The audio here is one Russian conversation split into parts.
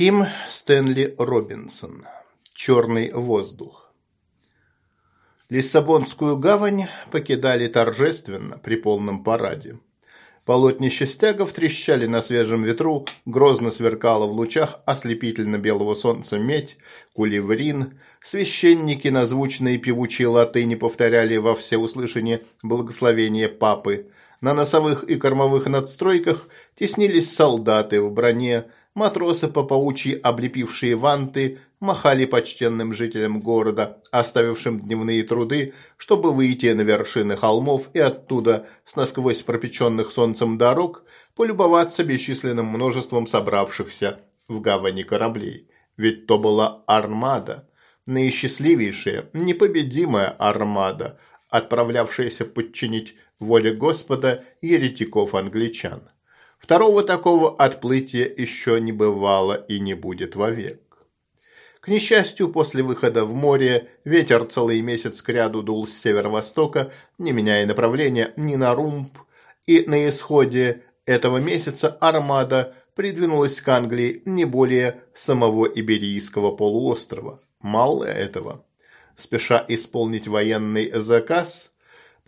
Ким Стэнли Робинсон. Черный воздух. Лиссабонскую гавань покидали торжественно при полном параде. Полотнища стягов трещали на свежем ветру, грозно сверкала в лучах ослепительно-белого солнца медь, кулеврин. Священники на звучные певучие латыни повторяли во всеуслышание благословение папы. На носовых и кормовых надстройках теснились солдаты в броне, Матросы по паучьи, облепившие ванты, махали почтенным жителям города, оставившим дневные труды, чтобы выйти на вершины холмов и оттуда, с насквозь пропеченных солнцем дорог, полюбоваться бесчисленным множеством собравшихся в гавани кораблей. Ведь то была армада, наисчастливейшая, непобедимая армада, отправлявшаяся подчинить воле Господа еретиков-англичан. Второго такого отплытия еще не бывало и не будет вовек. К несчастью, после выхода в море ветер целый месяц кряду дул с северо-востока, не меняя направления ни на румб, и на исходе этого месяца армада придвинулась к Англии не более самого Иберийского полуострова. Мало этого. Спеша исполнить военный заказ,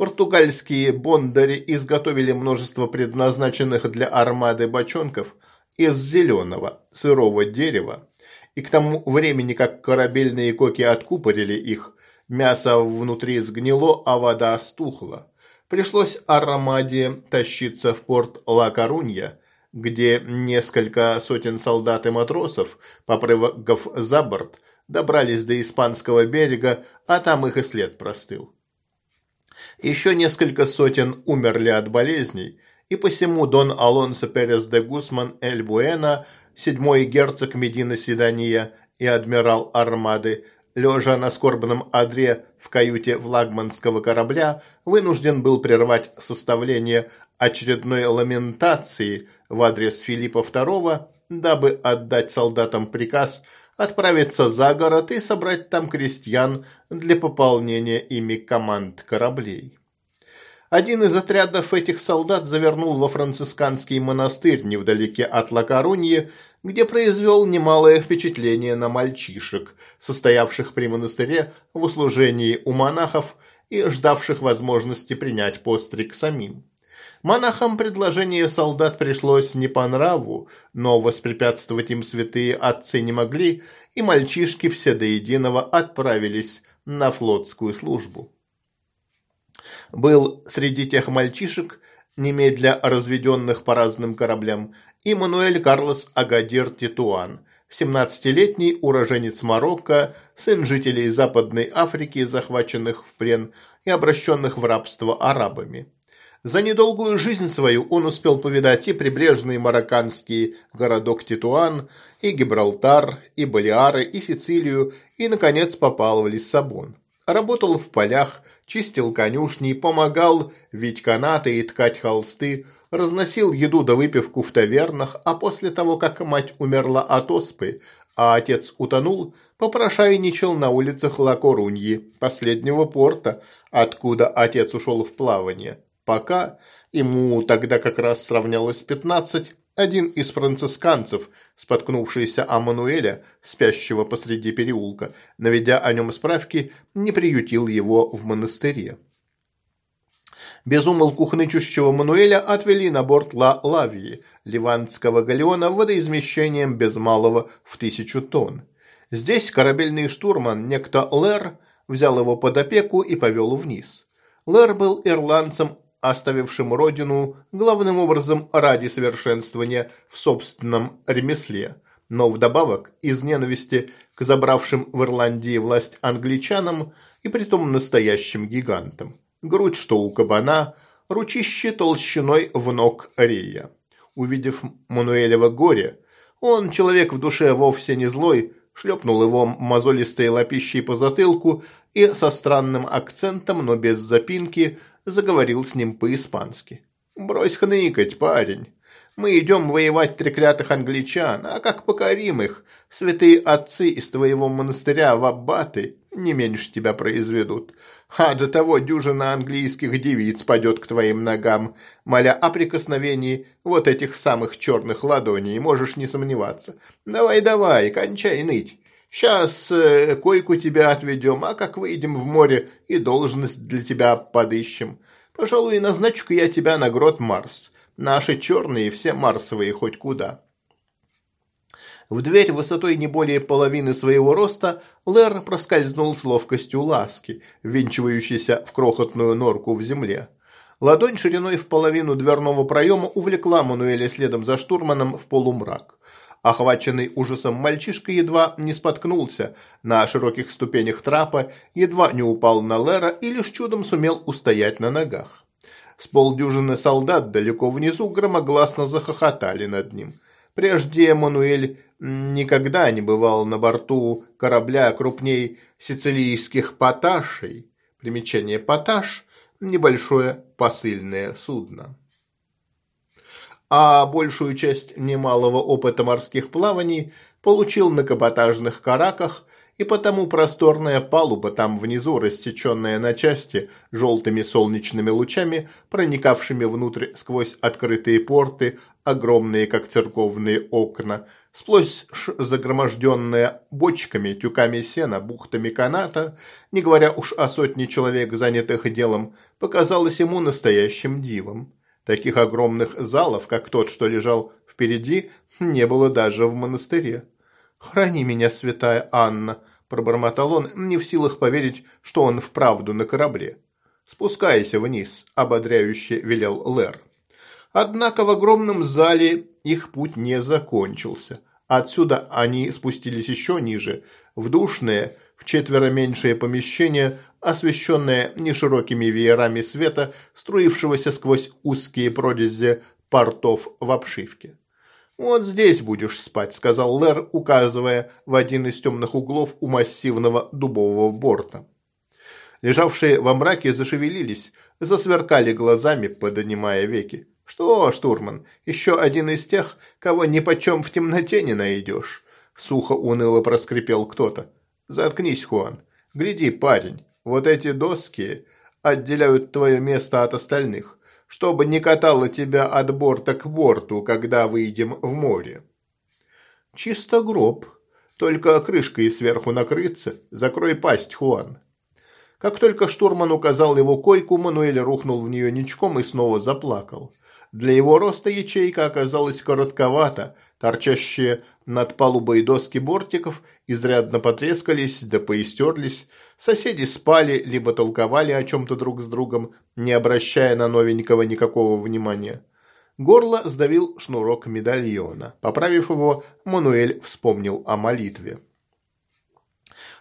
Португальские бондари изготовили множество предназначенных для армады бочонков из зеленого сырого дерева, и к тому времени, как корабельные коки откупорили их, мясо внутри сгнило, а вода стухла. Пришлось армаде тащиться в порт Ла-Корунья, где несколько сотен солдат и матросов, попрыгав за борт, добрались до испанского берега, а там их и след простыл. Еще несколько сотен умерли от болезней, и посему Дон Алонсо Перес де Гусман Эль Буэна, седьмой герцог Медина Седания и адмирал Армады, лежа на скорбном одре в каюте флагманского корабля, вынужден был прервать составление очередной ламентации в адрес Филиппа II, дабы отдать солдатам приказ – отправиться за город и собрать там крестьян для пополнения ими команд кораблей. Один из отрядов этих солдат завернул во францисканский монастырь невдалеке от Лакаруньи, где произвел немалое впечатление на мальчишек, состоявших при монастыре в услужении у монахов и ждавших возможности принять постриг самим. Монахам предложение солдат пришлось не по нраву, но воспрепятствовать им святые отцы не могли, и мальчишки все до единого отправились на флотскую службу. Был среди тех мальчишек, немедля разведенных по разным кораблям, и Мануэль Карлос Агадир Титуан, 17-летний уроженец Марокко, сын жителей Западной Африки, захваченных в плен и обращенных в рабство арабами. За недолгую жизнь свою он успел повидать и прибрежный марокканский городок Титуан, и Гибралтар, и Балиары, и Сицилию, и, наконец, попал в Лиссабон. Работал в полях, чистил конюшни, помогал вить канаты и ткать холсты, разносил еду да выпивку в тавернах, а после того, как мать умерла от оспы, а отец утонул, попрошайничал на улицах Ла-Коруньи, последнего порта, откуда отец ушел в плавание пока, ему тогда как раз сравнялось пятнадцать, один из францисканцев, споткнувшийся о Мануэля, спящего посреди переулка, наведя о нем справки, не приютил его в монастыре. Безумолку хнычущего Мануэля отвели на борт Ла Лавии, ливанского галеона водоизмещением без малого в тысячу тонн. Здесь корабельный штурман, некто Лэр, взял его под опеку и повел вниз. Лэр был ирландцем оставившим родину главным образом ради совершенствования в собственном ремесле, но вдобавок из ненависти к забравшим в Ирландии власть англичанам и притом настоящим гигантам. Грудь, что у кабана, ручище толщиной в ног рея. Увидев Мануэлева горе, он, человек в душе вовсе не злой, шлепнул его мозолистой лапищей по затылку и со странным акцентом, но без запинки, заговорил с ним по-испански. «Брось хныкать, парень. Мы идем воевать треклятых англичан, а как покорим их, святые отцы из твоего монастыря в аббаты не меньше тебя произведут. а до того дюжина английских девиц падет к твоим ногам, моля о прикосновении вот этих самых черных ладоней, можешь не сомневаться. Давай-давай, кончай ныть. Сейчас э, койку тебя отведем, а как выйдем в море и должность для тебя подыщем. Пожалуй, назначу-ка я тебя на грот Марс. Наши черные все марсовые хоть куда. В дверь высотой не более половины своего роста Лэр проскользнул с ловкостью ласки, ввинчивающейся в крохотную норку в земле. Ладонь шириной в половину дверного проема увлекла Мануэля следом за штурманом в полумрак. Охваченный ужасом мальчишка едва не споткнулся на широких ступенях трапа, едва не упал на Лера и лишь чудом сумел устоять на ногах. С полдюжины солдат далеко внизу громогласно захохотали над ним. Прежде Мануэль никогда не бывал на борту корабля крупней сицилийских поташей. Примечание поташ – небольшое посыльное судно. А большую часть немалого опыта морских плаваний получил на каботажных караках и потому просторная палуба там внизу, рассеченная на части желтыми солнечными лучами, проникавшими внутрь сквозь открытые порты, огромные, как церковные окна, сплошь загроможденная бочками, тюками сена, бухтами каната, не говоря уж о сотне человек, занятых делом, показалось ему настоящим дивом. Таких огромных залов, как тот, что лежал впереди, не было даже в монастыре. «Храни меня, святая Анна», – пробормотал он, не в силах поверить, что он вправду на корабле. «Спускайся вниз», – ободряюще велел Лэр. Однако в огромном зале их путь не закончился. Отсюда они спустились еще ниже, в душное, в четверо меньшее помещение, освещенное неширокими веерами света, струившегося сквозь узкие прорези портов в обшивке. «Вот здесь будешь спать», – сказал Лэр, указывая в один из темных углов у массивного дубового борта. Лежавшие во мраке зашевелились, засверкали глазами, поднимая веки. «Что, штурман, еще один из тех, кого нипочем в темноте не найдешь?» Сухо уныло проскрипел кто-то. «Заткнись, Хуан. Гляди, парень, вот эти доски отделяют твое место от остальных чтобы не катало тебя от борта к борту, когда выйдем в море. Чисто гроб, только крышкой сверху накрыться, закрой пасть, Хуан. Как только штурман указал его койку, Мануэль рухнул в нее ничком и снова заплакал. Для его роста ячейка оказалась коротковата, торчащие над палубой доски бортиков изрядно потрескались да поистерлись, соседи спали либо толковали о чем-то друг с другом, не обращая на новенького никакого внимания. Горло сдавил шнурок медальона. Поправив его, Мануэль вспомнил о молитве.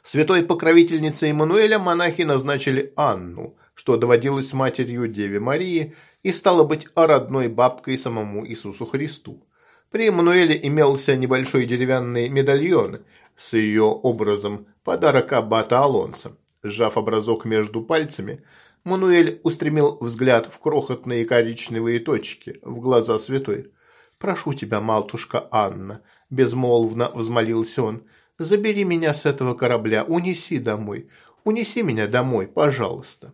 Святой покровительницей Мануэля монахи назначили Анну, что доводилось матерью Деве Марии и стало быть родной бабкой самому Иисусу Христу. При Мануэле имелся небольшой деревянный медальон с ее образом, подарок аббата Алонса. Сжав образок между пальцами, Мануэль устремил взгляд в крохотные коричневые точки, в глаза святой. «Прошу тебя, матушка Анна», – безмолвно взмолился он, – «забери меня с этого корабля, унеси домой, унеси меня домой, пожалуйста».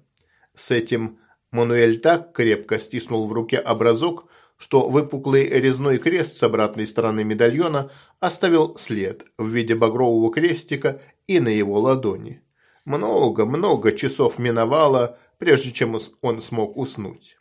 С этим Мануэль так крепко стиснул в руке образок, что выпуклый резной крест с обратной стороны медальона оставил след в виде багрового крестика и на его ладони. Много-много часов миновало, прежде чем он смог уснуть.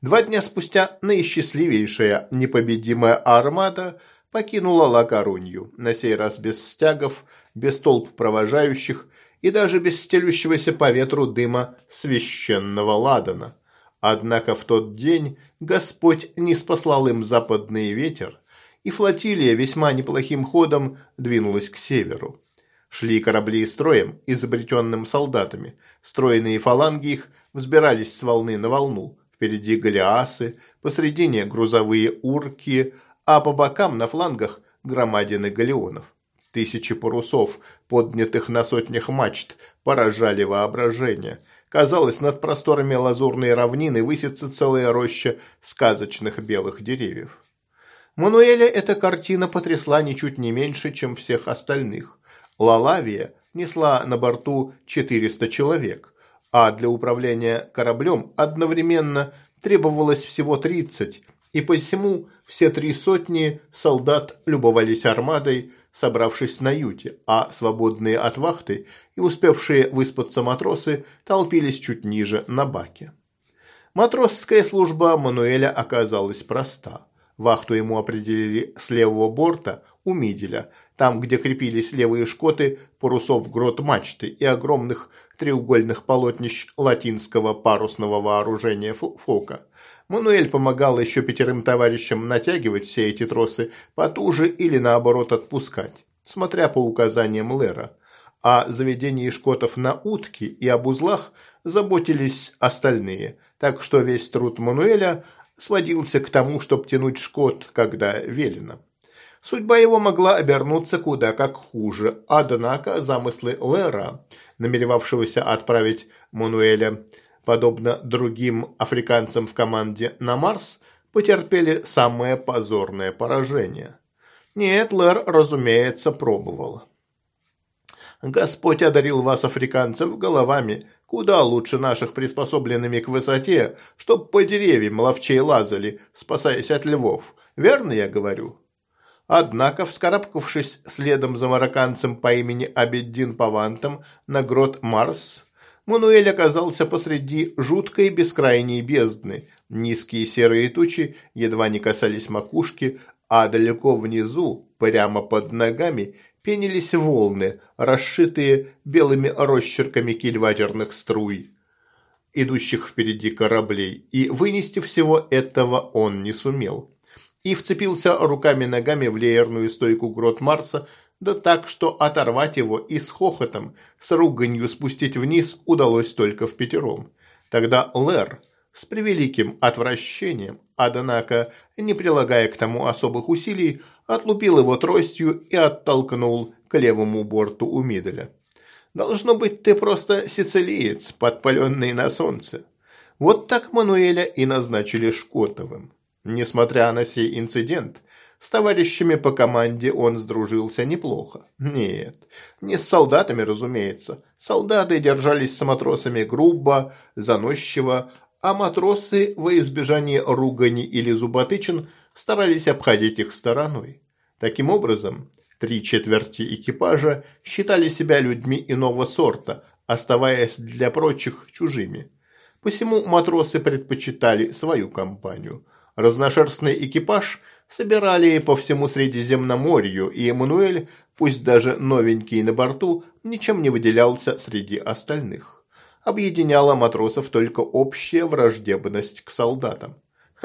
Два дня спустя наисчастливейшая непобедимая армада покинула Ла-Корунью, на сей раз без стягов, без толп провожающих и даже без стелющегося по ветру дыма священного ладана. Однако в тот день Господь не спаслал им западный ветер, и флотилия весьма неплохим ходом двинулась к северу. Шли корабли строем, изобретенным солдатами. Стройные фаланги их взбирались с волны на волну. Впереди галеасы, посредине грузовые урки, а по бокам на флангах громадины галеонов. Тысячи парусов, поднятых на сотнях мачт, поражали воображение – Казалось, над просторами лазурной равнины высится целая роща сказочных белых деревьев. Мануэля эта картина потрясла ничуть не меньше, чем всех остальных. Лалавия несла на борту 400 человек. а для управления кораблем одновременно требовалось всего 30, и посему все три сотни солдат любовались армадой, собравшись на юте, а свободные от вахты и успевшие выспаться матросы толпились чуть ниже на баке. Матросская служба Мануэля оказалась проста. Вахту ему определили с левого борта у миделя, там, где крепились левые шкоты парусов грот мачты и огромных треугольных полотнищ латинского парусного вооружения фока. Мануэль помогал еще пятерым товарищам натягивать все эти тросы потуже или наоборот отпускать, смотря по указаниям Лера. О заведении шкотов на утки и об узлах заботились остальные, так что весь труд Мануэля сводился к тому, чтобы тянуть шкот, когда велено. Судьба его могла обернуться куда как хуже, однако замыслы Лера, намеревавшегося отправить Мануэля, подобно другим африканцам в команде на Марс, потерпели самое позорное поражение. Нет, Лер, разумеется, пробовал. Господь одарил вас, африканцев, головами, куда лучше наших приспособленными к высоте, чтоб по деревьям ловчей лазали, спасаясь от львов. Верно я говорю? Однако, вскарабкавшись следом за марокканцем по имени Абеддин Павантом на грот Марс, Мануэль оказался посреди жуткой бескрайней бездны. Низкие серые тучи едва не касались макушки, а далеко внизу, прямо под ногами, пенились волны, расшитые белыми росчерками кильватерных струй, идущих впереди кораблей, и вынести всего этого он не сумел и вцепился руками-ногами в леерную стойку грот Марса, да так, что оторвать его и с хохотом, с руганью спустить вниз удалось только в пятером. Тогда Лэр с превеликим отвращением, однако, не прилагая к тому особых усилий, отлупил его тростью и оттолкнул к левому борту у Миделя. «Должно быть, ты просто сицилиец, подпаленный на солнце». Вот так Мануэля и назначили Шкотовым. Несмотря на сей инцидент, с товарищами по команде он сдружился неплохо. Нет, не с солдатами, разумеется. Солдаты держались с матросами грубо, заносчиво, а матросы во избежание ругани или зуботычин старались обходить их стороной. Таким образом, три четверти экипажа считали себя людьми иного сорта, оставаясь для прочих чужими. Посему матросы предпочитали свою компанию – Разношерстный экипаж собирали по всему Средиземноморью, и Эммануэль, пусть даже новенький на борту, ничем не выделялся среди остальных. Объединяла матросов только общая враждебность к солдатам.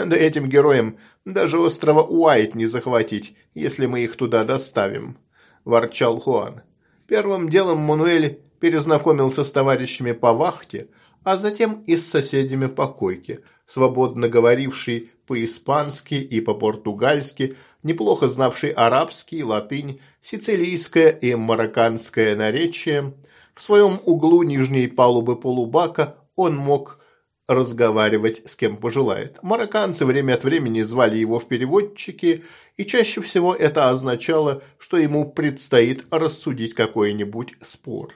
Да этим героям даже острова Уайт не захватить, если мы их туда доставим, ворчал Хуан. Первым делом Мануэль перезнакомился с товарищами по вахте, а затем и с соседями по койке, свободно говоривший по-испански и по-португальски, неплохо знавший арабский, латынь, сицилийское и марокканское наречие. В своем углу нижней палубы полубака он мог разговаривать с кем пожелает. Марокканцы время от времени звали его в переводчики, и чаще всего это означало, что ему предстоит рассудить какой-нибудь спор.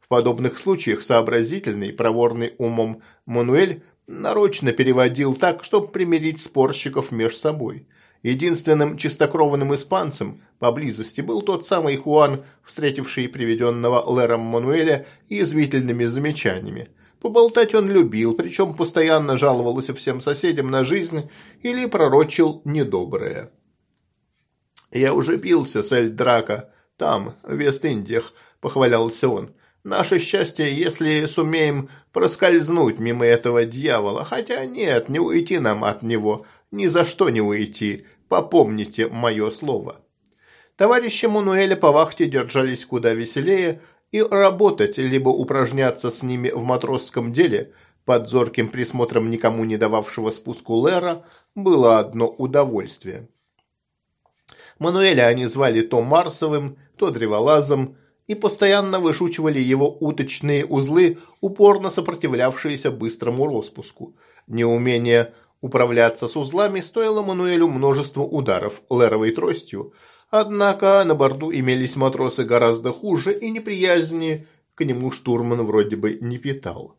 В подобных случаях сообразительный, проворный умом Мануэль нарочно переводил так, чтобы примирить спорщиков между собой. Единственным чистокровным испанцем поблизости был тот самый Хуан, встретивший приведенного Лером Мануэля язвительными замечаниями. Поболтать он любил, причем постоянно жаловался всем соседям на жизнь или пророчил недоброе. «Я уже пился с Эль Драка, там, в Вест-Индиях», – похвалялся он. Наше счастье, если сумеем проскользнуть мимо этого дьявола. Хотя нет, не уйти нам от него. Ни за что не уйти. Попомните мое слово. Товарищи Мануэля по вахте держались куда веселее, и работать, либо упражняться с ними в матросском деле, под зорким присмотром никому не дававшего спуску Лера, было одно удовольствие. Мануэля они звали то Марсовым, то Древолазом, и постоянно вышучивали его уточные узлы, упорно сопротивлявшиеся быстрому распуску. Неумение управляться с узлами стоило Мануэлю множество ударов леровой тростью, однако на борту имелись матросы гораздо хуже и неприязни к нему штурман вроде бы не питал.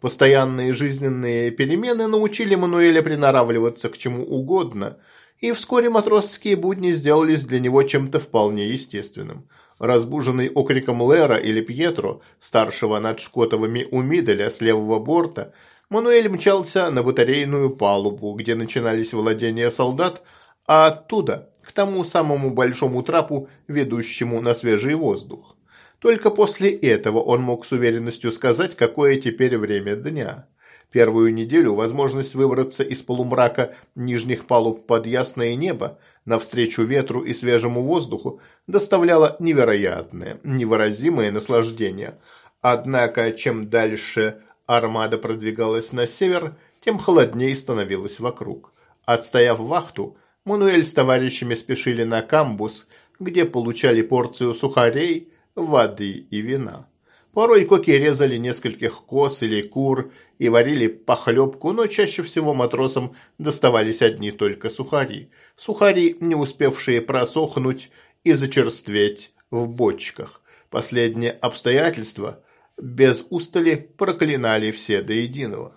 Постоянные жизненные перемены научили Мануэля приноравливаться к чему угодно, и вскоре матросские будни сделались для него чем-то вполне естественным. Разбуженный окриком Лера или Пьетро, старшего над Шкотовыми у Миделя с левого борта, Мануэль мчался на батарейную палубу, где начинались владения солдат, а оттуда к тому самому большому трапу, ведущему на свежий воздух. Только после этого он мог с уверенностью сказать, какое теперь время дня. Первую неделю возможность выбраться из полумрака нижних палуб под ясное небо навстречу ветру и свежему воздуху доставляла невероятное, невыразимое наслаждение. Однако, чем дальше армада продвигалась на север, тем холоднее становилось вокруг. Отстояв вахту, Мануэль с товарищами спешили на камбус, где получали порцию сухарей, воды и вина. Порой коки резали нескольких коз или кур и варили похлебку, но чаще всего матросам доставались одни только сухари. Сухари, не успевшие просохнуть и зачерстветь в бочках. Последнее обстоятельство без устали проклинали все до единого.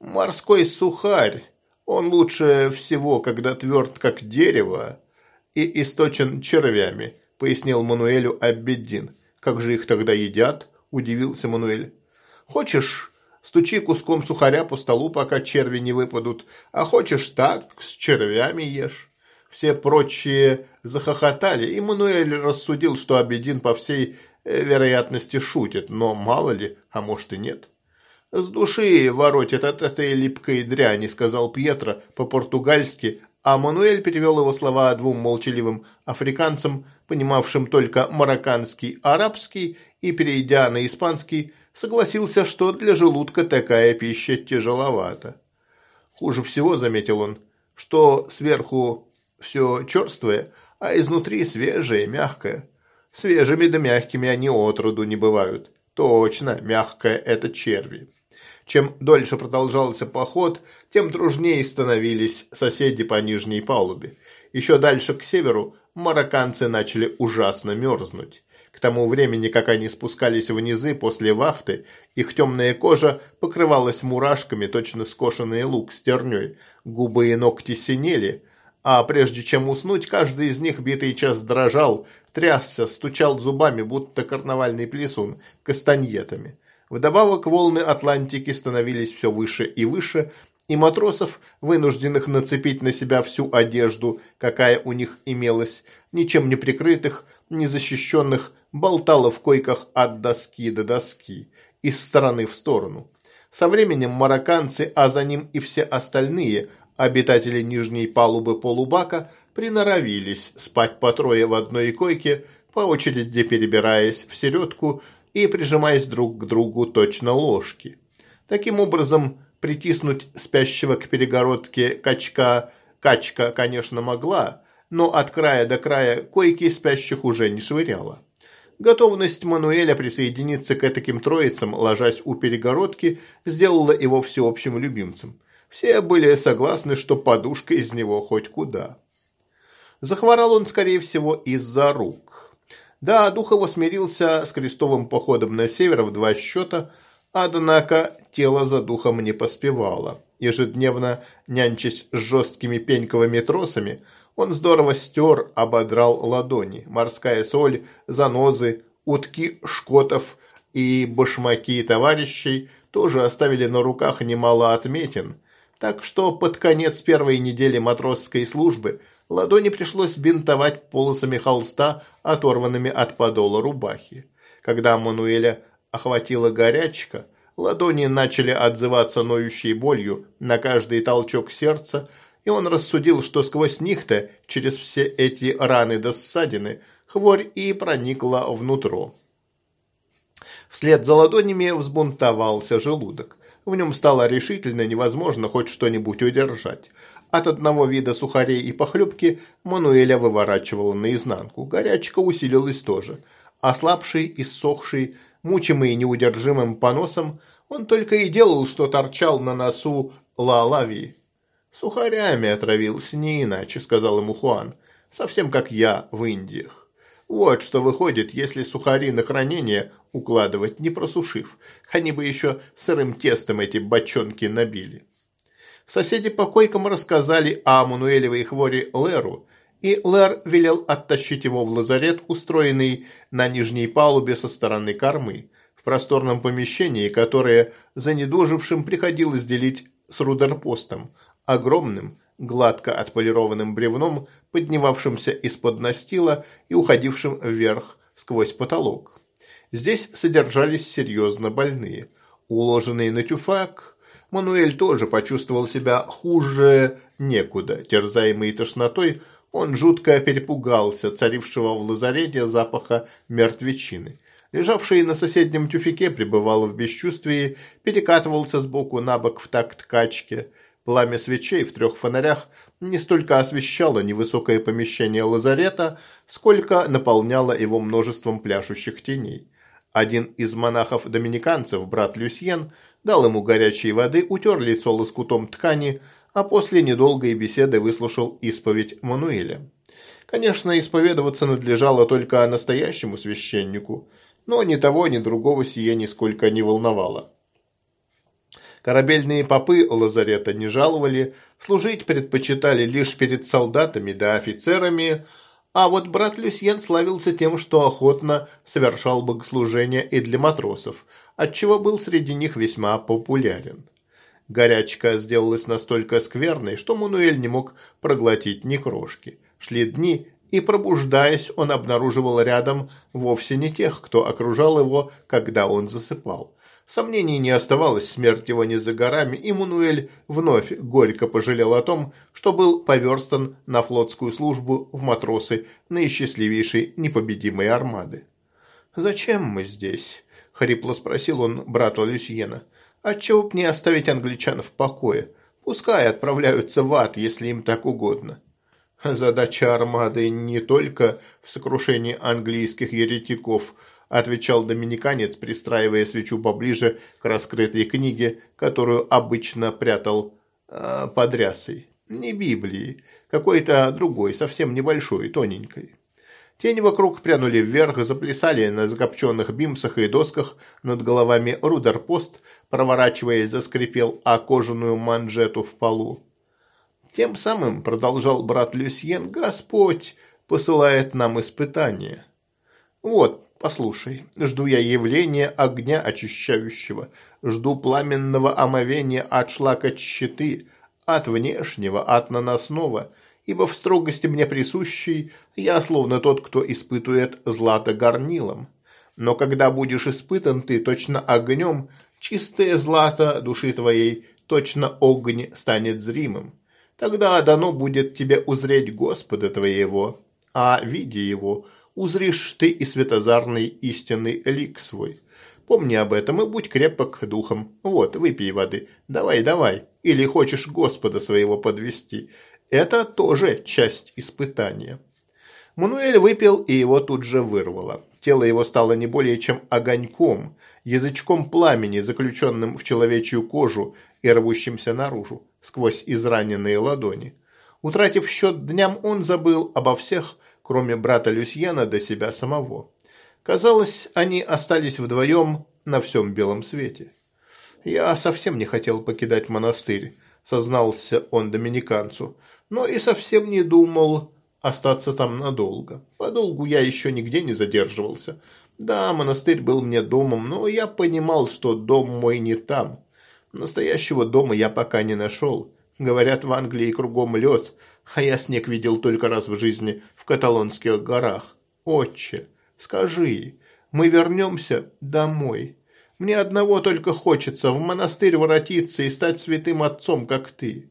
Морской сухарь, он лучше всего, когда тверд как дерево и источен червями – пояснил Мануэлю Аббеддин. «Как же их тогда едят?» – удивился Мануэль. «Хочешь, стучи куском сухаря по столу, пока черви не выпадут, а хочешь так, с червями ешь». Все прочие захохотали, и Мануэль рассудил, что Абедин по всей э, вероятности шутит, но мало ли, а может и нет. «С души воротит от этой липкой дряни», – сказал Пьетро по-португальски, а Мануэль перевел его слова двум молчаливым африканцам, понимавшим только марокканский, арабский, и, перейдя на испанский, согласился, что для желудка такая пища тяжеловата. Хуже всего, заметил он, что сверху все черствое, а изнутри свежее, мягкое. Свежими да мягкими они отроду не бывают. Точно, мягкое – это черви. Чем дольше продолжался поход, тем дружнее становились соседи по нижней палубе. Еще дальше к северу марокканцы начали ужасно мерзнуть. К тому времени, как они спускались внизы после вахты, их темная кожа покрывалась мурашками, точно скошенный лук с терней, губы и ногти синели, а прежде чем уснуть, каждый из них битый час дрожал, трясся, стучал зубами, будто карнавальный плесун, кастаньетами. Вдобавок волны Атлантики становились все выше и выше, и матросов, вынужденных нацепить на себя всю одежду, какая у них имелась, ничем не прикрытых, не защищенных, болтало в койках от доски до доски, из стороны в сторону. Со временем марокканцы, а за ним и все остальные, обитатели нижней палубы полубака, приноровились спать по трое в одной койке, по очереди перебираясь в середку и прижимаясь друг к другу точно ложки. Таким образом, притиснуть спящего к перегородке качка качка, конечно, могла, но от края до края койки спящих уже не швыряла. Готовность Мануэля присоединиться к таким троицам, ложась у перегородки, сделала его всеобщим любимцем. Все были согласны, что подушка из него хоть куда. Захворал он, скорее всего, из-за рук. Да, Духово смирился с крестовым походом на север в два счета, однако тело за духом не поспевало. Ежедневно нянчась с жесткими пеньковыми тросами, он здорово стер, ободрал ладони. Морская соль, занозы, утки шкотов и башмаки товарищей тоже оставили на руках немало отметин, так что под конец первой недели матросской службы – Ладони пришлось бинтовать полосами холста, оторванными от подола рубахи. Когда Мануэля охватила горячка, ладони начали отзываться ноющей болью на каждый толчок сердца, и он рассудил, что сквозь них-то, через все эти раны до ссадины, хворь и проникла внутрь. Вслед за ладонями взбунтовался желудок. В нем стало решительно невозможно хоть что-нибудь удержать. От одного вида сухарей и похлебки Мануэля выворачивала наизнанку. Горячка усилилась тоже. Ослабший, иссохший, мучимый неудержимым поносом, он только и делал, что торчал на носу Лалави. «Сухарями отравился, не иначе», — сказал ему Хуан. «Совсем как я в Индиях». Вот что выходит, если сухари на хранение укладывать, не просушив. Они бы еще сырым тестом эти бочонки набили. Соседи по койкам рассказали о Мануэлевой хворе Леру, и Лэр велел оттащить его в лазарет, устроенный на нижней палубе со стороны кормы, в просторном помещении, которое занедужившим приходилось делить с рудерпостом, огромным, гладко отполированным бревном, поднимавшимся из-под настила и уходившим вверх сквозь потолок. Здесь содержались серьезно больные. Уложенные на тюфак, Мануэль тоже почувствовал себя хуже некуда. Терзаемый тошнотой, он жутко перепугался царившего в лазарете запаха мертвечины. Лежавший на соседнем тюфике пребывал в бесчувствии, перекатывался сбоку на бок в такт качки – Пламя свечей в трех фонарях не столько освещало невысокое помещение лазарета, сколько наполняло его множеством пляшущих теней. Один из монахов-доминиканцев, брат Люсьен, дал ему горячей воды, утер лицо лоскутом ткани, а после недолгой беседы выслушал исповедь Мануэля. Конечно, исповедоваться надлежало только настоящему священнику, но ни того, ни другого сие нисколько не волновало. Корабельные попы лазарета не жаловали, служить предпочитали лишь перед солдатами да офицерами, а вот брат Люсьен славился тем, что охотно совершал богослужения и для матросов, отчего был среди них весьма популярен. Горячка сделалась настолько скверной, что Мануэль не мог проглотить ни крошки. Шли дни, и, пробуждаясь, он обнаруживал рядом вовсе не тех, кто окружал его, когда он засыпал. Сомнений не оставалось, смерть его не за горами, и Мануэль вновь горько пожалел о том, что был поверстан на флотскую службу в матросы наисчастливейшей непобедимой армады. «Зачем мы здесь?» – хрипло спросил он брата Люсьена. «Отчего б не оставить англичан в покое? Пускай отправляются в ад, если им так угодно». Задача армады не только в сокрушении английских еретиков – отвечал доминиканец, пристраивая свечу поближе к раскрытой книге, которую обычно прятал э, под рясой. Не Библии, какой-то другой, совсем небольшой, тоненькой. Тени вокруг прянули вверх, заплясали на закопченных бимсах и досках над головами рудерпост, проворачиваясь, заскрипел о кожаную манжету в полу. Тем самым, продолжал брат Люсьен, Господь посылает нам испытания. Вот, послушай, жду я явления огня очищающего, жду пламенного омовения от шлака щиты, от внешнего, от наносного, ибо в строгости мне присущей я словно тот, кто испытует злато горнилом. Но когда будешь испытан ты точно огнем, чистое злато души твоей, точно огонь станет зримым. Тогда дано будет тебе узреть Господа твоего, а, видя его, узришь ты и светозарный истинный лик свой. Помни об этом и будь крепок духом. Вот, выпей воды. Давай, давай. Или хочешь Господа своего подвести. Это тоже часть испытания. Мануэль выпил, и его тут же вырвало. Тело его стало не более чем огоньком, язычком пламени, заключенным в человечью кожу и рвущимся наружу, сквозь израненные ладони. Утратив счет дням, он забыл обо всех кроме брата Люсьена до себя самого. Казалось, они остались вдвоем на всем белом свете. «Я совсем не хотел покидать монастырь», – сознался он доминиканцу, «но и совсем не думал остаться там надолго. Подолгу я еще нигде не задерживался. Да, монастырь был мне домом, но я понимал, что дом мой не там. Настоящего дома я пока не нашел. Говорят, в Англии кругом лед, а я снег видел только раз в жизни в каталонских горах. Отче, скажи, мы вернемся домой. Мне одного только хочется в монастырь воротиться и стать святым отцом, как ты.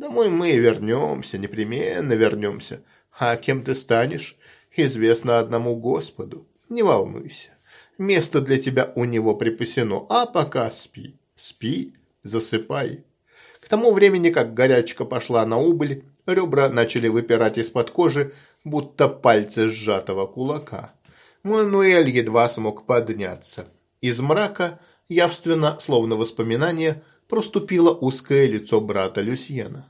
Домой мы вернемся, непременно вернемся. А кем ты станешь, известно одному Господу. Не волнуйся. Место для тебя у него припасено, а пока спи. Спи, засыпай. К тому времени, как горячка пошла на убыль, Ребра начали выпирать из-под кожи, будто пальцы сжатого кулака. Мануэль едва смог подняться. Из мрака, явственно, словно воспоминание, проступило узкое лицо брата Люсьена.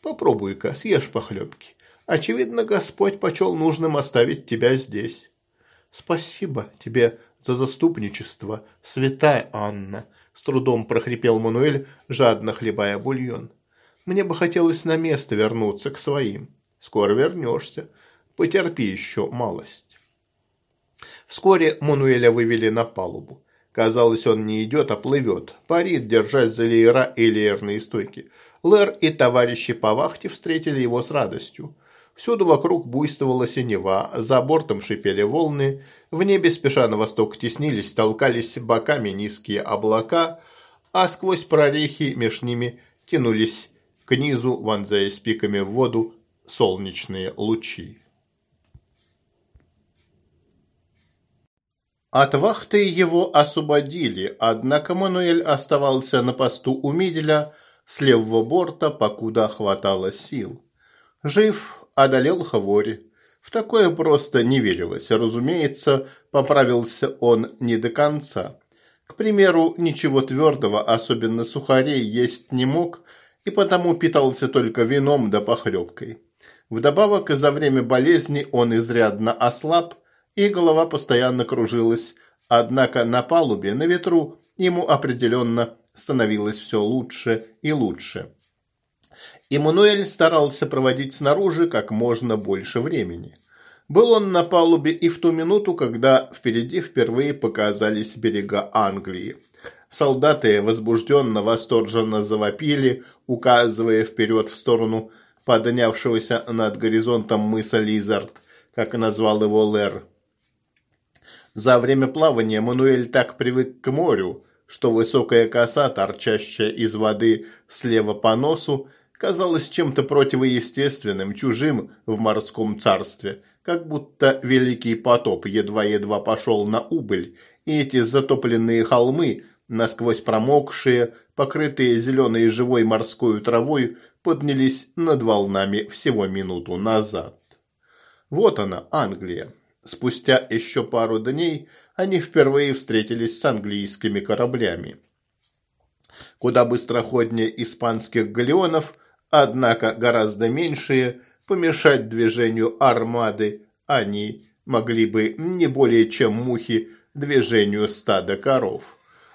«Попробуй-ка, съешь похлебки. Очевидно, Господь почел нужным оставить тебя здесь. Спасибо тебе за заступничество, святая Анна, с трудом прохрипел Мануэль, жадно хлебая бульон. Мне бы хотелось на место вернуться к своим. Скоро вернешься. Потерпи еще малость. Вскоре Мануэля вывели на палубу. Казалось, он не идет, а плывет. Парит, держась за леера и леерные стойки. Лэр и товарищи по вахте встретили его с радостью. Всюду вокруг буйствовала синева, за бортом шипели волны, в небе спеша на восток теснились, толкались боками низкие облака, а сквозь прорехи меж ними тянулись к низу, вонзаясь пиками в воду, солнечные лучи. От вахты его освободили, однако Мануэль оставался на посту у Миделя с левого борта, покуда хватало сил. Жив, одолел Хавори. В такое просто не верилось. Разумеется, поправился он не до конца. К примеру, ничего твердого, особенно сухарей, есть не мог, и потому питался только вином да похлебкой. Вдобавок, за время болезни он изрядно ослаб, и голова постоянно кружилась, однако на палубе, на ветру, ему определенно становилось все лучше и лучше. Эммануэль старался проводить снаружи как можно больше времени. Был он на палубе и в ту минуту, когда впереди впервые показались берега Англии. Солдаты возбужденно, восторженно завопили, указывая вперед в сторону поднявшегося над горизонтом мыса Лизард, как назвал его Лэр. За время плавания Мануэль так привык к морю, что высокая коса, торчащая из воды слева по носу, казалось чем-то противоестественным, чужим в морском царстве, как будто великий потоп едва-едва пошел на убыль, и эти затопленные холмы, насквозь промокшие, покрытые зеленой живой морской травой, поднялись над волнами всего минуту назад. Вот она, Англия. Спустя еще пару дней они впервые встретились с английскими кораблями. Куда быстроходнее испанских галеонов – однако гораздо меньшие, помешать движению армады они могли бы не более чем мухи движению стада коров.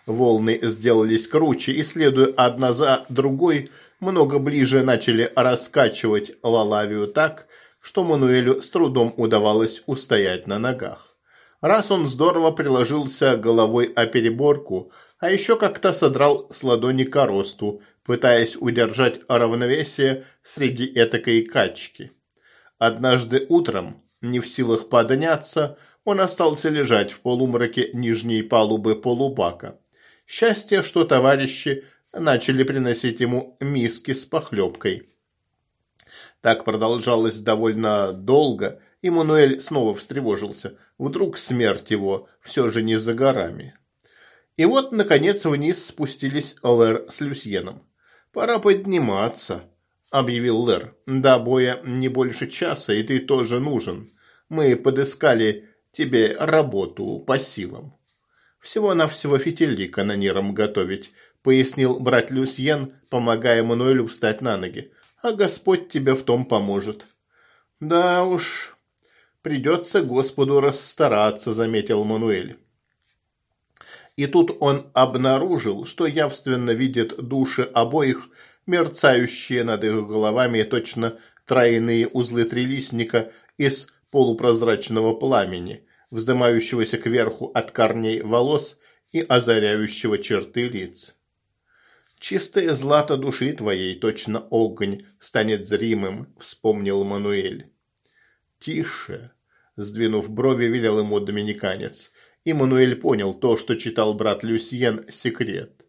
Волны сделались круче и, следуя одна за другой, много ближе начали раскачивать Лалавию так, что Мануэлю с трудом удавалось устоять на ногах. Раз он здорово приложился головой о переборку, а еще как-то содрал с ладони коросту, пытаясь удержать равновесие среди этакой качки. Однажды утром, не в силах подняться, он остался лежать в полумраке нижней палубы полубака. Счастье, что товарищи начали приносить ему миски с похлебкой. Так продолжалось довольно долго, и Мануэль снова встревожился. Вдруг смерть его все же не за горами. И вот, наконец, вниз спустились Лэр с Люсьеном. «Пора подниматься», – объявил Лэр. «До боя не больше часа, и ты тоже нужен. Мы подыскали тебе работу по силам». «Всего-навсего фитили канонирам готовить», – пояснил брат Люсьен, помогая Мануэлю встать на ноги. «А Господь тебе в том поможет». «Да уж, придется Господу расстараться», – заметил Мануэль. И тут он обнаружил, что явственно видит души обоих, мерцающие над их головами точно тройные узлы трилистника из полупрозрачного пламени, вздымающегося кверху от корней волос и озаряющего черты лиц. «Чистое злато души твоей, точно огонь, станет зримым», — вспомнил Мануэль. «Тише», — сдвинув брови, велел ему доминиканец. И понял то, что читал брат Люсьен, секрет.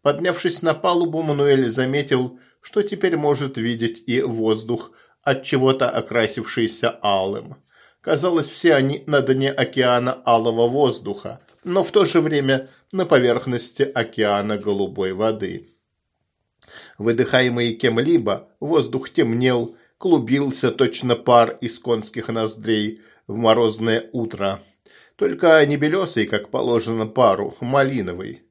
Поднявшись на палубу, Мануэль заметил, что теперь может видеть и воздух, от чего-то окрасившийся алым. Казалось, все они на дне океана алого воздуха, но в то же время на поверхности океана голубой воды. Выдыхаемый кем-либо, воздух темнел, клубился точно пар из конских ноздрей в морозное утро. Только не белесый, как положено пару, малиновый.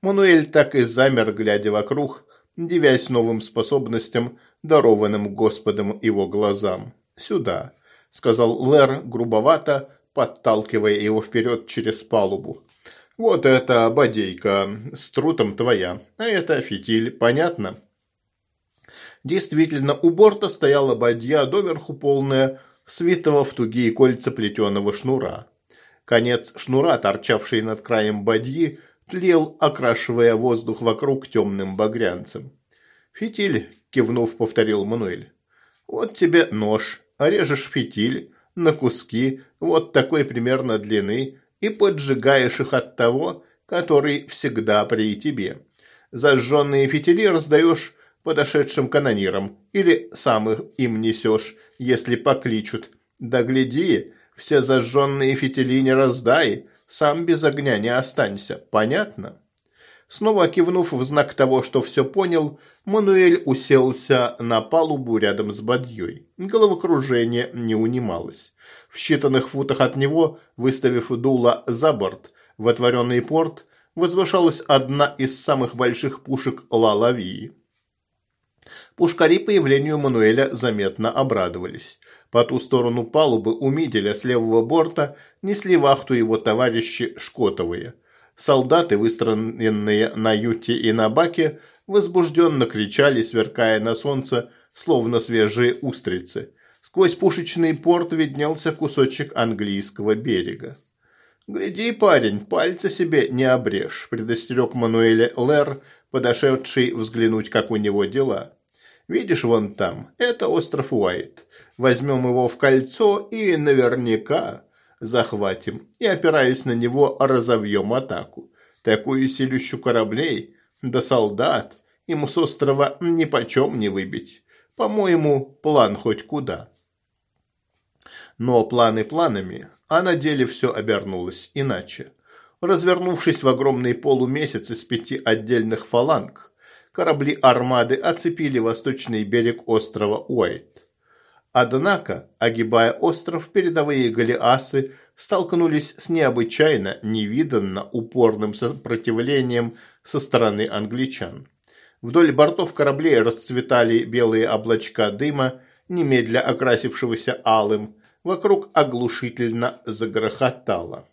Мануэль так и замер, глядя вокруг, дивясь новым способностям, дарованным Господом его глазам. «Сюда», – сказал Лэр грубовато, подталкивая его вперед через палубу. «Вот это бодейка с трутом твоя, а это фитиль, понятно?» Действительно, у борта стояла бадья, доверху полная, свитого в тугие кольца плетеного шнура. Конец шнура, торчавший над краем бадьи, тлел, окрашивая воздух вокруг темным багрянцем. «Фитиль», – кивнув, повторил Мануэль. «Вот тебе нож, режешь фитиль на куски вот такой примерно длины и поджигаешь их от того, который всегда при тебе. Зажженные фитили раздаешь подошедшим канонирам или сам их им несешь, если покличут. Да гляди, все зажженные фитили не раздай, сам без огня не останься, понятно?» Снова кивнув в знак того, что все понял, Мануэль уселся на палубу рядом с бадьей. Головокружение не унималось. В считанных футах от него, выставив дуло за борт, в отворенный порт, возвышалась одна из самых больших пушек Ла-Лавии. Пушкари появлению Мануэля заметно обрадовались. По ту сторону палубы у Миделя с левого борта несли вахту его товарищи Шкотовые – Солдаты, выстроенные на юте и на баке, возбужденно кричали, сверкая на солнце, словно свежие устрицы. Сквозь пушечный порт виднелся кусочек английского берега. «Гляди, парень, пальцы себе не обрежь», – предостерег Мануэля Лер, подошедший взглянуть, как у него дела. «Видишь вон там, это остров Уайт. Возьмем его в кольцо и наверняка захватим и, опираясь на него, разовьем атаку. Такую силющу кораблей, да солдат, ему с острова нипочем не выбить. По-моему, план хоть куда. Но планы планами, а на деле все обернулось иначе. Развернувшись в огромный полумесяц из пяти отдельных фаланг, корабли армады оцепили восточный берег острова Уайт. Однако, огибая остров, передовые галеасы столкнулись с необычайно, невиданно упорным сопротивлением со стороны англичан. Вдоль бортов кораблей расцветали белые облачка дыма, немедля окрасившегося алым, вокруг оглушительно загрохотало.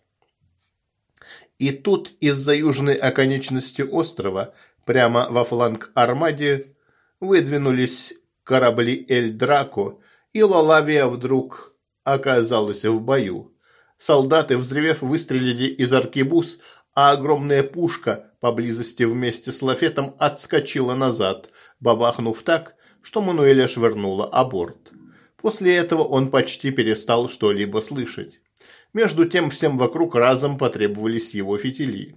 И тут из-за южной оконечности острова, прямо во фланг армаде, выдвинулись корабли Эль Драко, и Лалавия вдруг оказалась в бою. Солдаты, взревев, выстрелили из аркебуз, а огромная пушка поблизости вместе с лафетом отскочила назад, бабахнув так, что Мануэля швырнула о борт. После этого он почти перестал что-либо слышать. Между тем всем вокруг разом потребовались его фитили.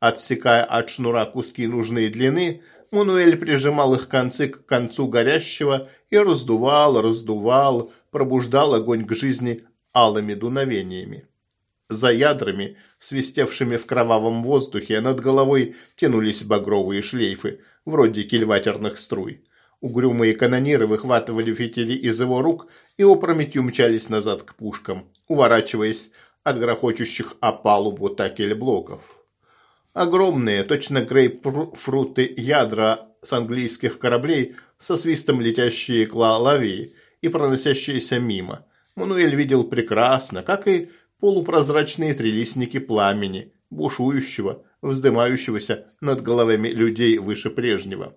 Отсекая от шнура куски нужной длины, Мануэль прижимал их концы к концу горящего и раздувал, раздувал, пробуждал огонь к жизни алыми дуновениями. За ядрами, свистевшими в кровавом воздухе, над головой тянулись багровые шлейфы, вроде кильватерных струй. Угрюмые канониры выхватывали фитили из его рук и опрометью мчались назад к пушкам, уворачиваясь от грохочущих о палубу такель-блоков. Огромные, точно грейпфруты ядра с английских кораблей со свистом летящие к лавии и проносящиеся мимо. Мануэль видел прекрасно, как и полупрозрачные трилистники пламени, бушующего, вздымающегося над головами людей выше прежнего.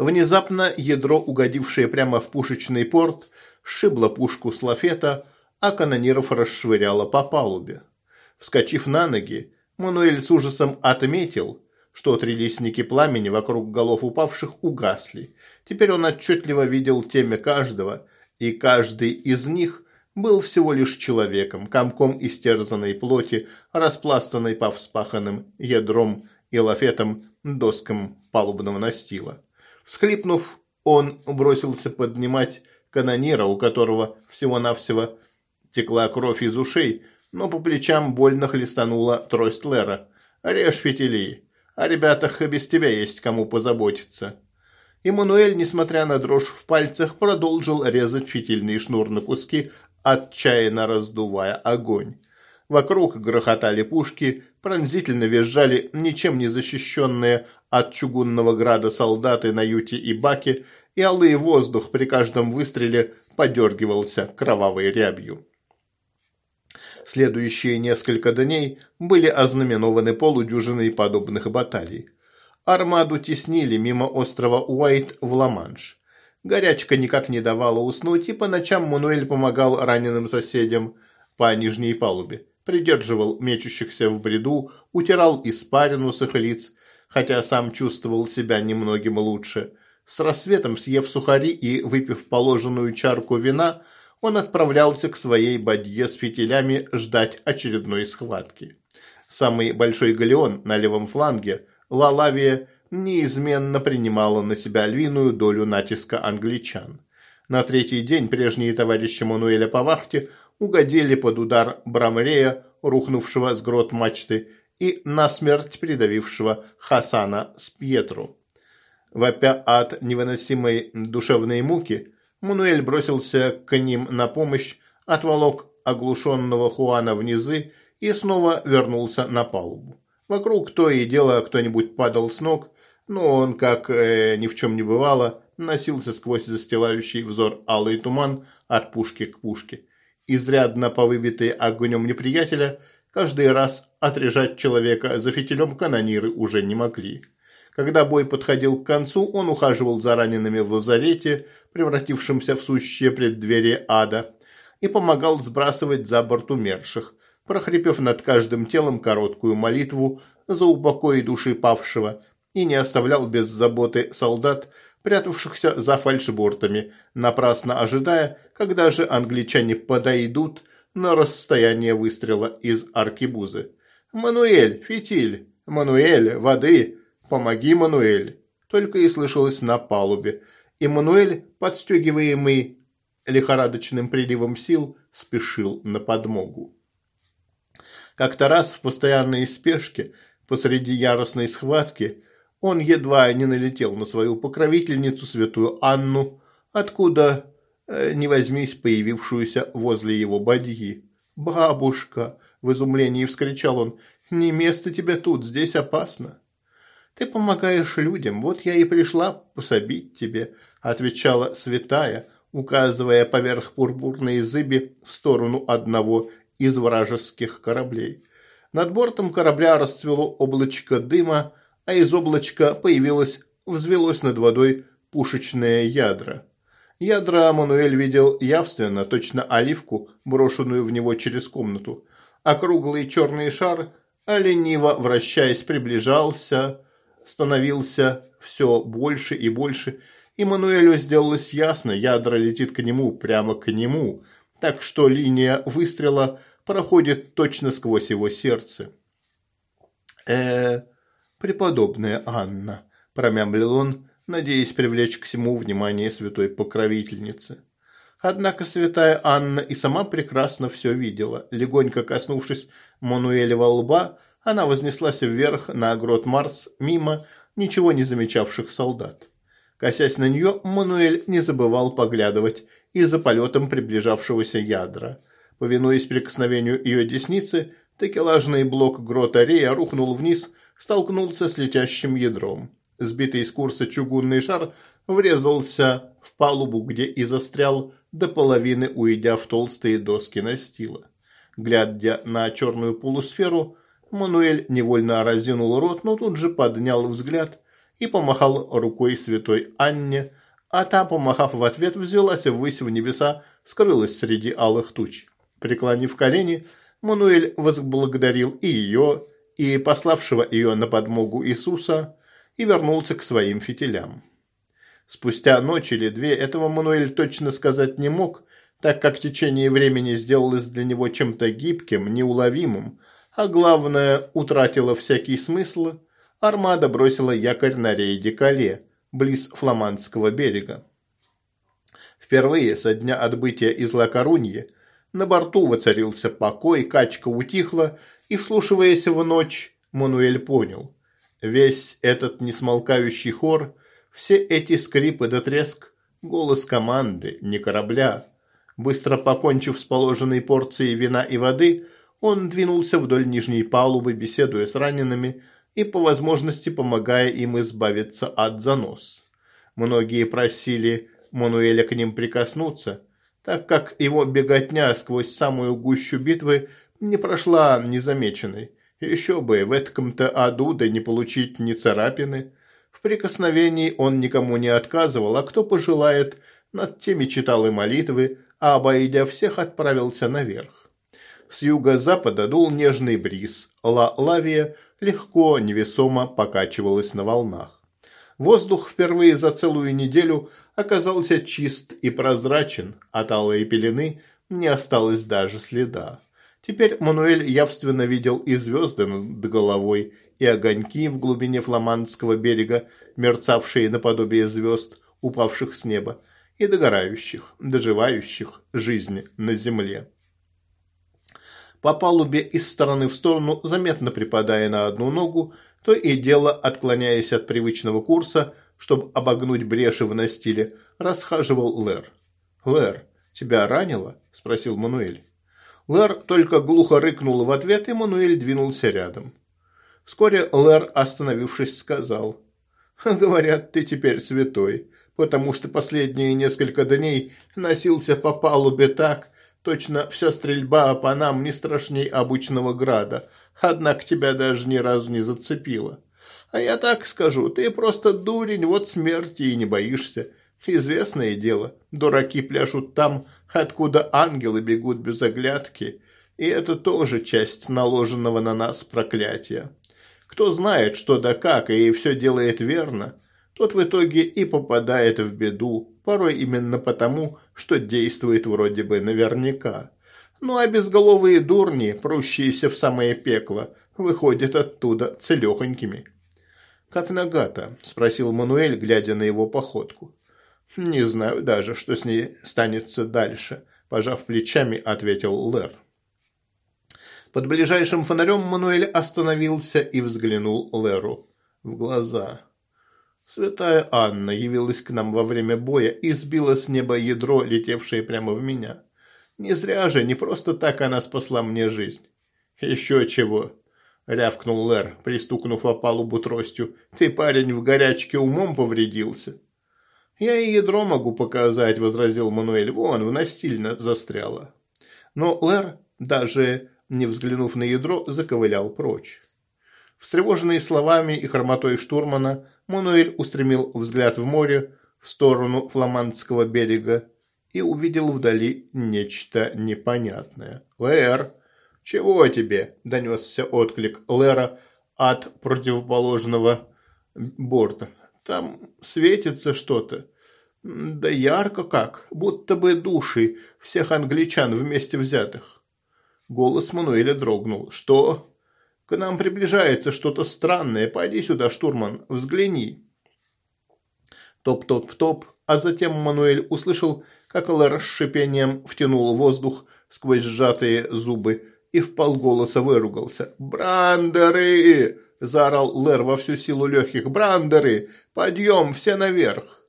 Внезапно ядро, угодившее прямо в пушечный порт, сшибло пушку с лафета, а канониров расшвыряло по палубе. Вскочив на ноги, Мануэль с ужасом отметил, что трилистники пламени вокруг голов упавших угасли. Теперь он отчетливо видел темя каждого, и каждый из них был всего лишь человеком, комком истерзанной плоти, распластанной по вспаханным ядром и лафетом доскам палубного настила. Всхлипнув, он бросился поднимать канонира, у которого всего-навсего текла кровь из ушей, но по плечам больно хлестанула трость Лера. «Режь фитили, а ребятах без тебя есть кому позаботиться». Эммануэль, несмотря на дрожь в пальцах, продолжил резать фитильный шнур на куски, отчаянно раздувая огонь. Вокруг грохотали пушки, пронзительно визжали ничем не защищенные от чугунного града солдаты на юте и баке, и алый воздух при каждом выстреле подергивался кровавой рябью. Следующие несколько дней были ознаменованы полудюжиной подобных баталий. Армаду теснили мимо острова Уайт в Ла-Манш. Горячка никак не давала уснуть, и по ночам Мануэль помогал раненым соседям по нижней палубе. Придерживал мечущихся в бреду, утирал испарину с их лиц, хотя сам чувствовал себя немногим лучше. С рассветом, съев сухари и выпив положенную чарку вина, он отправлялся к своей бадье с фитилями ждать очередной схватки. Самый большой галеон на левом фланге, Лалавия, неизменно принимала на себя львиную долю натиска англичан. На третий день прежние товарищи Мануэля по вахте угодили под удар Брамрея, рухнувшего с грот мачты, и насмерть придавившего Хасана с Пьетру. Вопя от невыносимой душевной муки, Мануэль бросился к ним на помощь, отволок оглушенного Хуана внизы и снова вернулся на палубу. Вокруг то и дело кто-нибудь падал с ног, но он, как э, ни в чем не бывало, носился сквозь застилающий взор алый туман от пушки к пушке. Изрядно повыбитые огнем неприятеля, каждый раз отрежать человека за фитилем канониры уже не могли. Когда бой подходил к концу, он ухаживал за ранеными в лазарете, превратившемся в сущее преддверие ада, и помогал сбрасывать за борт умерших, прохрипев над каждым телом короткую молитву за упокой души павшего, и не оставлял без заботы солдат, прятавшихся за фальшбортами, напрасно ожидая, когда же англичане подойдут на расстояние выстрела из аркибузы. «Мануэль, фитиль! Мануэль, воды!» «Помоги, Мануэль!» Только и слышалось на палубе. И Мануэль, подстегиваемый лихорадочным приливом сил, спешил на подмогу. Как-то раз в постоянной спешке, посреди яростной схватки, он едва не налетел на свою покровительницу, святую Анну, откуда э, не возьмись появившуюся возле его бадьи. «Бабушка!» – в изумлении вскричал он. «Не место тебе тут, здесь опасно!» «Ты помогаешь людям, вот я и пришла пособить тебе», – отвечала святая, указывая поверх пурпурной зыби в сторону одного из вражеских кораблей. Над бортом корабля расцвело облачко дыма, а из облачка появилось, взвелось над водой пушечное ядро. Ядра Мануэль видел явственно, точно оливку, брошенную в него через комнату. А круглый черный шар, лениво вращаясь, приближался, становился все больше и больше, и Мануэлю сделалось ясно, ядра летит к нему, прямо к нему, так что линия выстрела проходит точно сквозь его сердце. э преподобная Анна», – промямлил он, надеясь привлечь к всему внимание святой покровительницы. Однако святая Анна и сама прекрасно все видела. Легонько коснувшись Мануэлева лба, она вознеслась вверх на грот Марс мимо ничего не замечавших солдат. Косясь на нее, Мануэль не забывал поглядывать и за полетом приближавшегося ядра. Повинуясь прикосновению ее десницы, такелажный блок грота Рея рухнул вниз, столкнулся с летящим ядром. Сбитый из курса чугунный шар врезался в палубу, где и застрял до половины, уйдя в толстые доски настила. Глядя на черную полусферу, Мануэль невольно разинул рот, но тут же поднял взгляд и помахал рукой святой Анне, а та, помахав в ответ, взялась ввысь в небеса, скрылась среди алых туч. Преклонив колени, Мануэль возблагодарил и ее, и пославшего ее на подмогу Иисуса, и вернулся к своим фитилям. Спустя ночь или две этого Мануэль точно сказать не мог, так как течение времени сделалось для него чем-то гибким, неуловимым, а главное, утратила всякий смысл, армада бросила якорь на рейде Кале, близ Фламандского берега. Впервые со дня отбытия из Ла-Коруньи на борту воцарился покой, качка утихла, и, вслушиваясь в ночь, Мануэль понял. Весь этот несмолкающий хор, все эти скрипы да треск, голос команды, не корабля. Быстро покончив с положенной порцией вина и воды, он двинулся вдоль нижней палубы, беседуя с ранеными и по возможности помогая им избавиться от занос. Многие просили Мануэля к ним прикоснуться, так как его беготня сквозь самую гущу битвы не прошла незамеченной. Еще бы, в этом-то аду да не получить ни царапины. В прикосновении он никому не отказывал, а кто пожелает, над теми читал и молитвы, а, обойдя всех, отправился наверх. С юго-запада дул нежный бриз, Ла-Лавия легко, невесомо покачивалась на волнах. Воздух впервые за целую неделю оказался чист и прозрачен, от алой пелены не осталось даже следа. Теперь Мануэль явственно видел и звезды над головой, и огоньки в глубине фламандского берега, мерцавшие наподобие звезд, упавших с неба, и догорающих, доживающих жизни на земле. По палубе из стороны в сторону, заметно припадая на одну ногу, то и дело, отклоняясь от привычного курса, чтобы обогнуть бреши в настиле, расхаживал Лэр. «Лэр, тебя ранило?» – спросил Мануэль. Лэр только глухо рыкнул в ответ, и Мануэль двинулся рядом. Вскоре Лэр, остановившись, сказал, «Говорят, ты теперь святой, потому что последние несколько дней носился по палубе так, точно вся стрельба по нам не страшней обычного града, однако тебя даже ни разу не зацепило. А я так скажу, ты просто дурень, вот смерти и не боишься. Известное дело, дураки пляшут там, откуда ангелы бегут без оглядки, и это тоже часть наложенного на нас проклятия. Кто знает, что да как, и все делает верно, тот в итоге и попадает в беду, порой именно потому, что действует вроде бы наверняка. Ну а безголовые дурни, прущиеся в самое пекло, выходят оттуда целехонькими. «Как нагата?» – спросил Мануэль, глядя на его походку. «Не знаю даже, что с ней станется дальше», – пожав плечами, ответил Лэр. Под ближайшим фонарем Мануэль остановился и взглянул Леру в глаза. Святая Анна явилась к нам во время боя и сбила с неба ядро, летевшее прямо в меня. Не зря же, не просто так она спасла мне жизнь. Еще чего, рявкнул Лэр, пристукнув о палубу тростью. Ты, парень, в горячке умом повредился. «Я и ядро могу показать», – возразил Мануэль. «Вон, в настильно застряло». Но Лэр, даже не взглянув на ядро, заковылял прочь. Встревоженный словами и хромотой штурмана, Мануэль устремил взгляд в море, в сторону фламандского берега, и увидел вдали нечто непонятное. «Лэр, чего тебе?» – донесся отклик Лэра от противоположного борта. Там светится что-то. Да ярко как, будто бы души всех англичан вместе взятых. Голос Мануэля дрогнул. Что? К нам приближается что-то странное. Пойди сюда, штурман, взгляни. Топ-топ-топ, а затем Мануэль услышал, как Лэр с шипением втянул воздух сквозь сжатые зубы и в полголоса выругался. «Брандеры!» – заорал Лэр во всю силу легких. «Брандеры! Подъем! Все наверх!»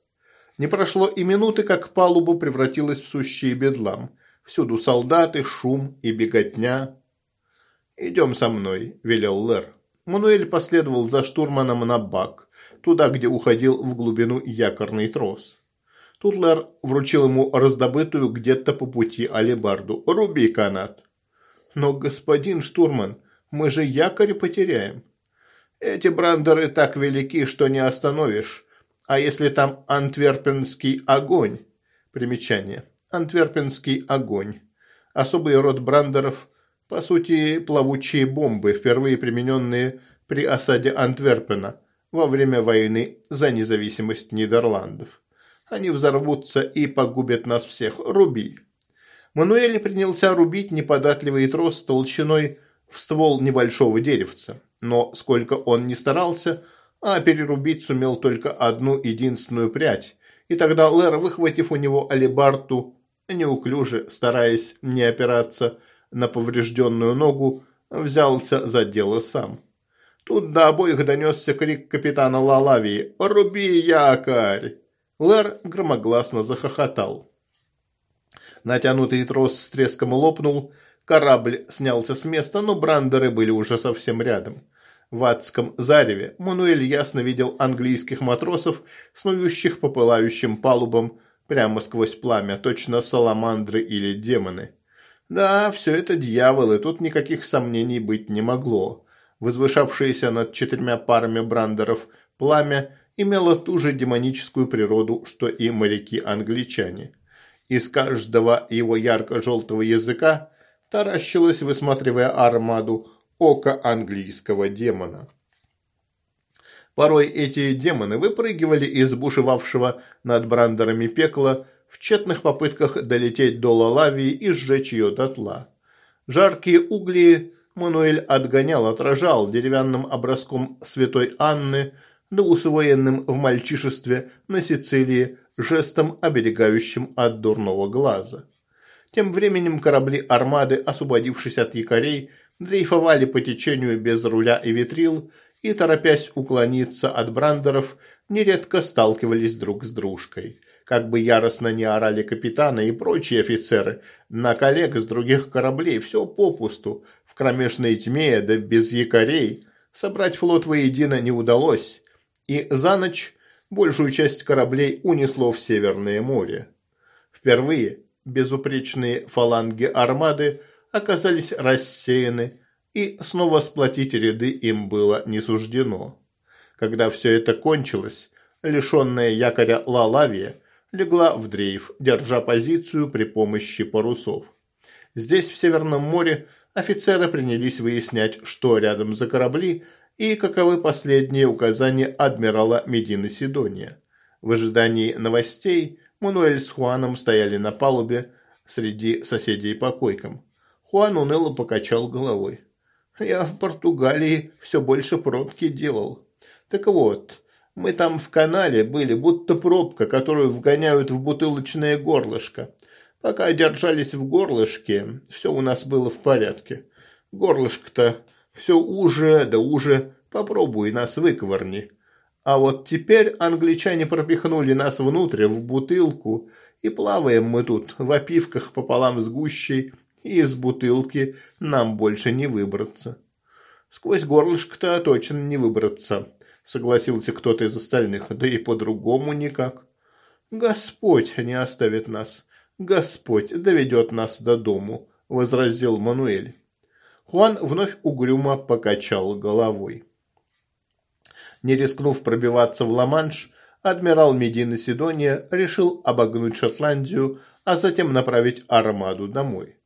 Не прошло и минуты, как палубу превратилась в сущий бедлам. Всюду солдаты, шум и беготня. «Идем со мной», – велел Лэр. Мануэль последовал за штурманом на бак, туда, где уходил в глубину якорный трос. Тут Лэр вручил ему раздобытую где-то по пути алебарду. «Руби канат». «Но, господин штурман, мы же якорь потеряем». «Эти брандеры так велики, что не остановишь. А если там антверпенский огонь?» Примечание. Антверпенский огонь. Особый род брандеров, по сути, плавучие бомбы, впервые примененные при осаде Антверпена во время войны за независимость Нидерландов. Они взорвутся и погубят нас всех. Руби. Мануэль принялся рубить неподатливый трос толщиной в ствол небольшого деревца. Но сколько он ни старался, а перерубить сумел только одну единственную прядь, и тогда Лэр, выхватив у него алебарту, неуклюже, стараясь не опираться на поврежденную ногу, взялся за дело сам. Тут до обоих донесся крик капитана Лалавии «Руби якорь!». Лэр громогласно захохотал. Натянутый трос с треском лопнул, корабль снялся с места, но брандеры были уже совсем рядом. В адском зареве Мануэль ясно видел английских матросов, снующих по пылающим палубам, прямо сквозь пламя, точно саламандры или демоны. Да, все это дьяволы, тут никаких сомнений быть не могло. Возвышавшееся над четырьмя парами брандеров пламя имело ту же демоническую природу, что и моряки-англичане. Из каждого его ярко-желтого языка таращилось, высматривая армаду, око английского демона. Порой эти демоны выпрыгивали из бушевавшего над брандерами пекла в тщетных попытках долететь до Лалавии и сжечь ее дотла. Жаркие угли Мануэль отгонял, отражал деревянным образком святой Анны, да усвоенным в мальчишестве на Сицилии жестом, оберегающим от дурного глаза. Тем временем корабли армады, освободившись от якорей, дрейфовали по течению без руля и ветрил и, торопясь уклониться от брандеров, нередко сталкивались друг с дружкой. Как бы яростно не орали капитаны и прочие офицеры, на коллег с других кораблей все попусту, в кромешной тьме, да без якорей, собрать флот воедино не удалось, и за ночь большую часть кораблей унесло в Северное море. Впервые безупречные фаланги армады оказались рассеяны, и снова сплотить ряды им было не суждено. Когда все это кончилось, лишенная якоря Лалавия легла в дрейф, держа позицию при помощи парусов. Здесь, в Северном море, офицеры принялись выяснять, что рядом за корабли и каковы последние указания адмирала Медины Сидония. В ожидании новостей Мануэль с Хуаном стояли на палубе среди соседей по койкам. Хуан уныло покачал головой. Я в Португалии все больше пробки делал. Так вот, мы там в канале были, будто пробка, которую вгоняют в бутылочное горлышко. Пока держались в горлышке, все у нас было в порядке. Горлышко-то все уже да уже, попробуй нас выковырни. А вот теперь англичане пропихнули нас внутрь, в бутылку, и плаваем мы тут в опивках пополам с гущей, и из бутылки нам больше не выбраться. Сквозь горлышко-то точно не выбраться, согласился кто-то из остальных, да и по-другому никак. Господь не оставит нас, Господь доведет нас до дому, возразил Мануэль. Хуан вновь угрюмо покачал головой. Не рискнув пробиваться в Ла-Манш, адмирал Медина Сидония решил обогнуть Шотландию, а затем направить армаду домой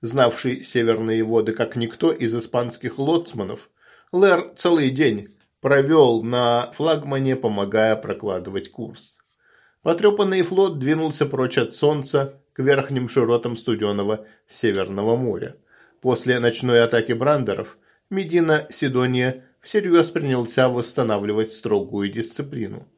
знавший северные воды как никто из испанских лоцманов, Лэр целый день провел на флагмане, помогая прокладывать курс. Потрепанный флот двинулся прочь от солнца к верхним широтам студеного Северного моря. После ночной атаки брандеров Медина Сидония всерьез принялся восстанавливать строгую дисциплину.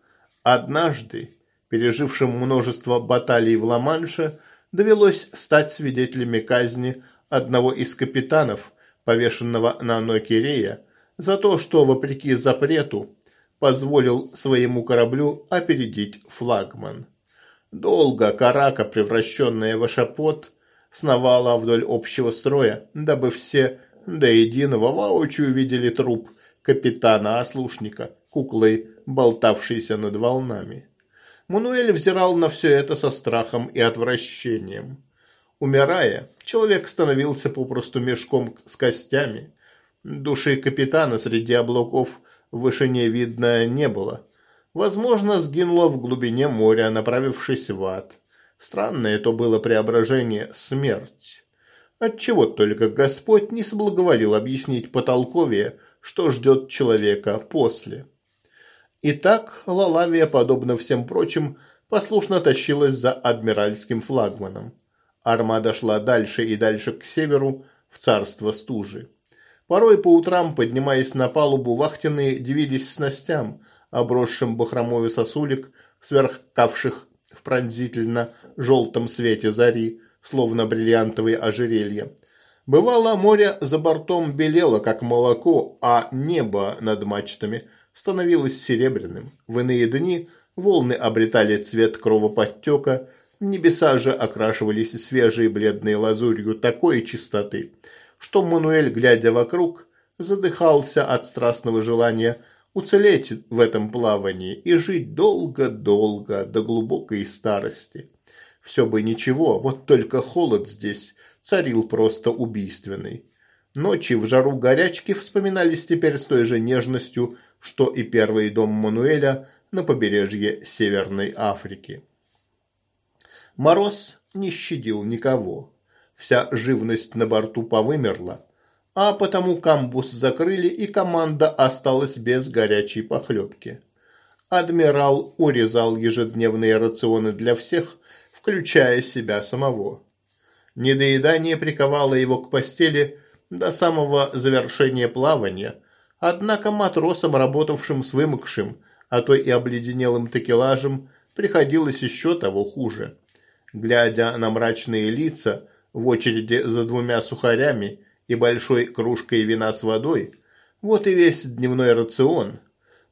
Однажды, пережившим множество баталий в Ла-Манше, довелось стать свидетелями казни одного из капитанов, повешенного на Нокерея, за то, что, вопреки запрету, позволил своему кораблю опередить флагман. Долго карака, превращенная в эшапот, сновала вдоль общего строя, дабы все до единого воочию увидели труп капитана-ослушника, куклой, болтавшейся над волнами. Мануэль взирал на все это со страхом и отвращением. Умирая, человек становился попросту мешком с костями. Души капитана среди облаков в вышине видно не было. Возможно, сгинула в глубине моря, направившись в ад. Странное это было преображение – смерть. Отчего только Господь не соблаговолил объяснить потолковее, что ждет человека после. Итак, Лалавия, подобно всем прочим, послушно тащилась за адмиральским флагманом. Армада шла дальше и дальше к северу, в царство стужи. Порой по утрам, поднимаясь на палубу, вахтенные дивились снастям, обросшим бахромою сосулек, сверкавших в пронзительно желтом свете зари, словно бриллиантовые ожерелья. Бывало, море за бортом белело, как молоко, а небо над мачтами – становилось серебряным. В иные дни волны обретали цвет кровоподтека, небеса же окрашивались свежей бледной лазурью такой чистоты, что Мануэль, глядя вокруг, задыхался от страстного желания уцелеть в этом плавании и жить долго-долго до глубокой старости. Все бы ничего, вот только холод здесь царил просто убийственный. Ночи в жару горячки вспоминались теперь с той же нежностью, что и первый дом Мануэля на побережье Северной Африки. Мороз не щадил никого. Вся живность на борту повымерла, а потому камбус закрыли и команда осталась без горячей похлебки. Адмирал урезал ежедневные рационы для всех, включая себя самого. Недоедание приковало его к постели до самого завершения плавания, однако матросам, работавшим с вымокшим, а то и обледенелым такелажем, приходилось еще того хуже. Глядя на мрачные лица в очереди за двумя сухарями и большой кружкой вина с водой, вот и весь дневной рацион.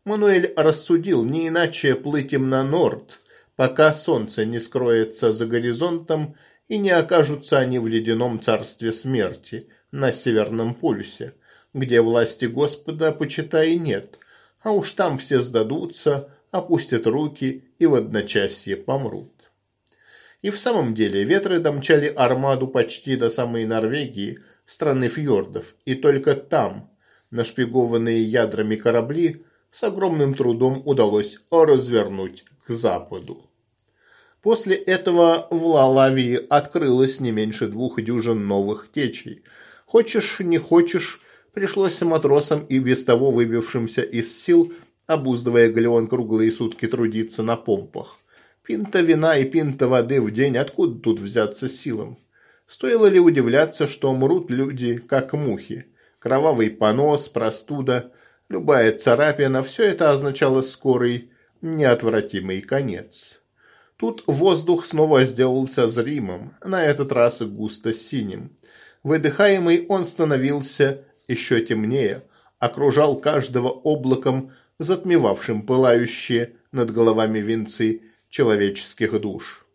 Мануэль рассудил не иначе плыть им на норд, пока солнце не скроется за горизонтом и не окажутся они в ледяном царстве смерти на Северном полюсе, где власти Господа, почитай, нет, а уж там все сдадутся, опустят руки и в одночасье помрут. И в самом деле ветры домчали армаду почти до самой Норвегии, страны фьордов, и только там, нашпигованные ядрами корабли, с огромным трудом удалось развернуть к западу. После этого в Лалавии открылось не меньше двух дюжин новых течей. Хочешь, не хочешь, пришлось матросам и без того выбившимся из сил, обуздывая галеон круглые сутки трудиться на помпах. Пинта вина и пинта воды в день откуда тут взяться силам? Стоило ли удивляться, что мрут люди, как мухи? Кровавый понос, простуда, любая царапина – все это означало скорый, неотвратимый конец. Тут воздух снова сделался зримым, на этот раз густо синим. Выдыхаемый он становился еще темнее, окружал каждого облаком, затмевавшим пылающие над головами венцы человеческих душ.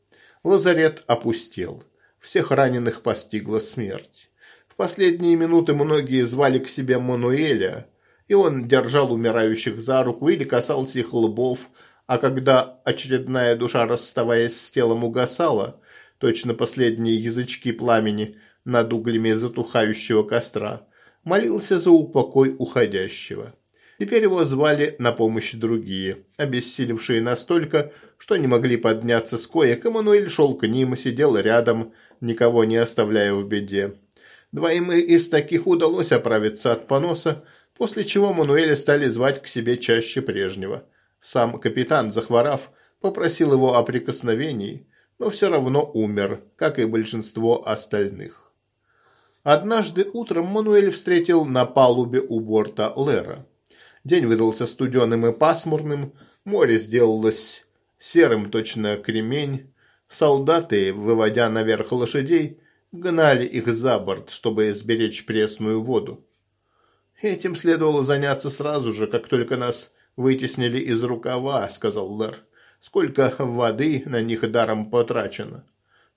Лазарет опустел. Всех раненых постигла смерть. В последние минуты многие звали к себе Мануэля, и он держал умирающих за руку или касался их лбов, а когда очередная душа, расставаясь с телом, угасала, точно последние язычки пламени над углями затухающего костра, молился за упокой уходящего. Теперь его звали на помощь другие, обессилевшие настолько, что не могли подняться с коек, Эммануэль шел к ним, сидел рядом, никого не оставляя в беде. Двоим из таких удалось оправиться от поноса, после чего Мануэля стали звать к себе чаще прежнего. Сам капитан, захворав, попросил его о прикосновении, но все равно умер, как и большинство остальных. Однажды утром Мануэль встретил на палубе у борта Лера. День выдался студеным и пасмурным, море сделалось серым точно кремень. Солдаты, выводя наверх лошадей, гнали их за борт, чтобы сберечь пресную воду. Этим следовало заняться сразу же, как только нас вытеснили из рукава», — сказал Лэр. «Сколько воды на них даром потрачено».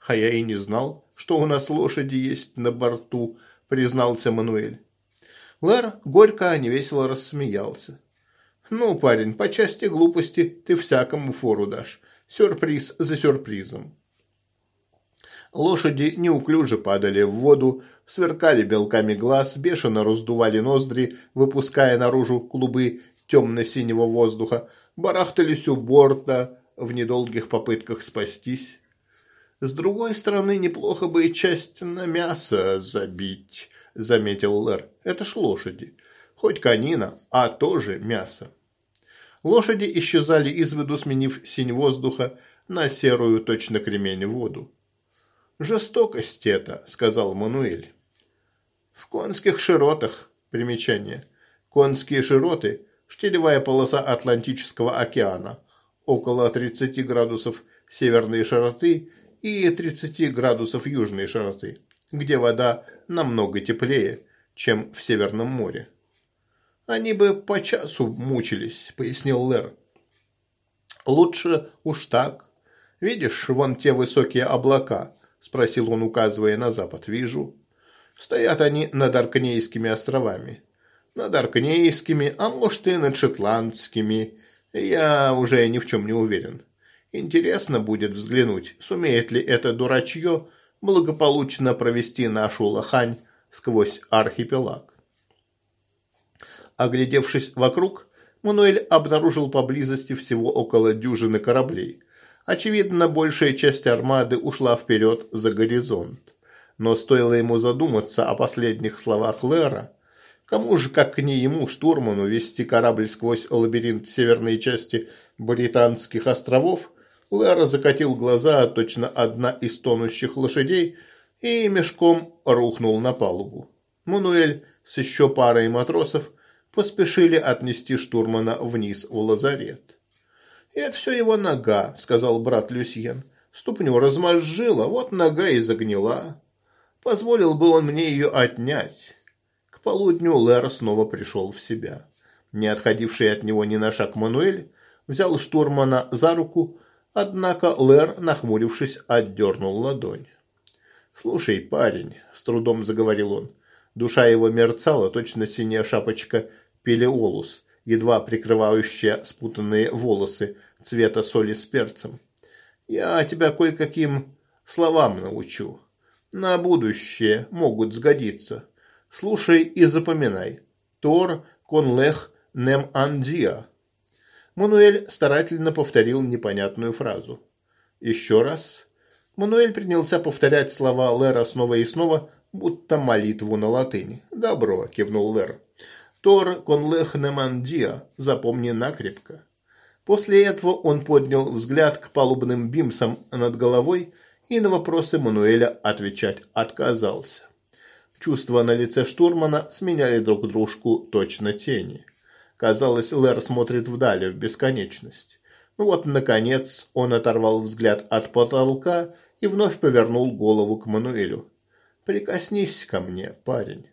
«А я и не знал, что у нас лошади есть на борту», — признался Мануэль. Лэр горько, невесело рассмеялся. «Ну, парень, по части глупости ты всякому фору дашь. Сюрприз за сюрпризом». Лошади неуклюже падали в воду, сверкали белками глаз, бешено раздували ноздри, выпуская наружу клубы темно-синего воздуха, барахтались у борта в недолгих попытках спастись. С другой стороны, неплохо бы и часть на мясо забить, – заметил Лэр. «Это ж лошади. Хоть конина, а тоже мясо». Лошади исчезали из виду, сменив синь воздуха на серую точно кремень воду. «Жестокость это», – сказал Мануэль. «В конских широтах» – примечание. Конские широты – штилевая полоса Атлантического океана, около 30 градусов северной широты и 30 градусов южной широты где вода намного теплее, чем в Северном море. «Они бы по часу мучились», — пояснил Лэр. «Лучше уж так. Видишь, вон те высокие облака?» – спросил он, указывая на запад. «Вижу. Стоят они над Аркнейскими островами. Над Аркнейскими, а может и над Шотландскими. Я уже ни в чем не уверен. Интересно будет взглянуть, сумеет ли это дурачье благополучно провести нашу лохань сквозь архипелаг. Оглядевшись вокруг, Мануэль обнаружил поблизости всего около дюжины кораблей. Очевидно, большая часть армады ушла вперед за горизонт. Но стоило ему задуматься о последних словах Лера, кому же, как не ему, штурману, вести корабль сквозь лабиринт северной части Британских островов, Лера закатил глаза, точно одна из тонущих лошадей, и мешком рухнул на палубу. Мануэль с еще парой матросов поспешили отнести штурмана вниз в лазарет. «Это все его нога», — сказал брат Люсьен. «Ступню размозжила, вот нога и загнила. Позволил бы он мне ее отнять». К полудню Лэр снова пришел в себя. Не отходивший от него ни на шаг Мануэль взял штурмана за руку, однако Лэр, нахмурившись, отдернул ладонь. «Слушай, парень», — с трудом заговорил он, — душа его мерцала, точно синяя шапочка пелеолус, едва прикрывающая спутанные волосы цвета соли с перцем. «Я тебя кое-каким словам научу. На будущее могут сгодиться. Слушай и запоминай. Тор конлех нем андия». Мануэль старательно повторил непонятную фразу. «Еще раз». Мануэль принялся повторять слова Лера снова и снова, будто молитву на латыни. «Добро», – кивнул Лер. Тор конлех немандия, запомни накрепко. После этого он поднял взгляд к палубным бимсам над головой и на вопросы Мануэля отвечать отказался. Чувства на лице штурмана сменяли друг дружку точно тени. Казалось, Лэр смотрит вдали, в бесконечность. Ну вот, наконец, он оторвал взгляд от потолка и вновь повернул голову к Мануэлю. «Прикоснись ко мне, парень».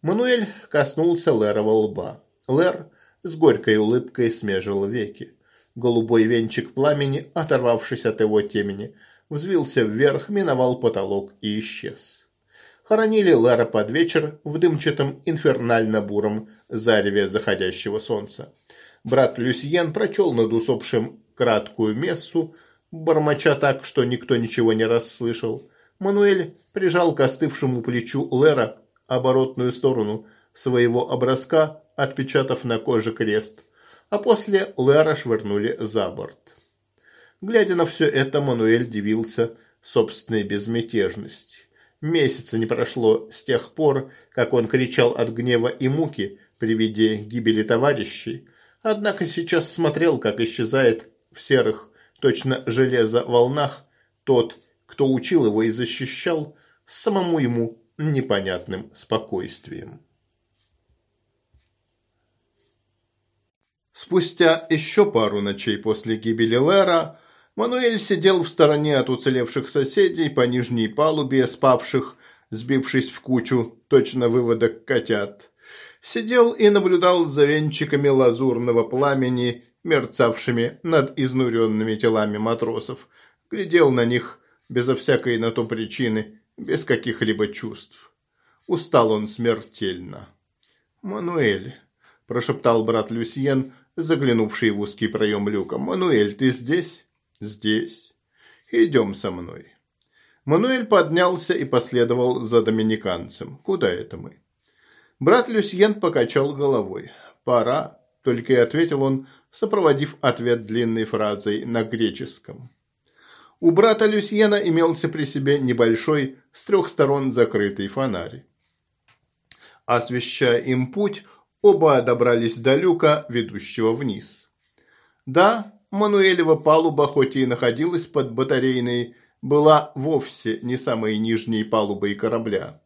Мануэль коснулся Лерова лба. Лер с горькой улыбкой смежил веки. Голубой венчик пламени, оторвавшись от его темени, взвился вверх, миновал потолок и исчез. Хоронили Лера под вечер в дымчатом инфернально-буром зареве заходящего солнца. Брат Люсьен прочел над усопшим краткую мессу, бормоча так, что никто ничего не расслышал. Мануэль прижал к остывшему плечу Лера оборотную сторону своего образка, отпечатав на коже крест, а после Лера швырнули за борт. Глядя на все это, Мануэль дивился собственной безмятежности. Месяца не прошло с тех пор, как он кричал от гнева и муки при виде гибели товарищей, однако сейчас смотрел, как исчезает в серых, точно железо волнах, тот, кто учил его и защищал, самому ему непонятным спокойствием. Спустя еще пару ночей после гибели Лера, Мануэль сидел в стороне от уцелевших соседей по нижней палубе, спавших, сбившись в кучу, точно выводок котят. Сидел и наблюдал за венчиками лазурного пламени, мерцавшими над изнуренными телами матросов. Глядел на них безо всякой на то причины без каких-либо чувств. Устал он смертельно. «Мануэль», – прошептал брат Люсьен, заглянувший в узкий проем люка. «Мануэль, ты здесь?» «Здесь. Идем со мной». Мануэль поднялся и последовал за доминиканцем. «Куда это мы?» Брат Люсьен покачал головой. «Пора», – только и ответил он, сопроводив ответ длинной фразой на греческом. У брата Люсьена имелся при себе небольшой, с трех сторон закрытый фонарь. Освещая им путь, оба добрались до люка, ведущего вниз. Да, Мануэлева палуба, хоть и находилась под батарейной, была вовсе не самой нижней палубой корабля.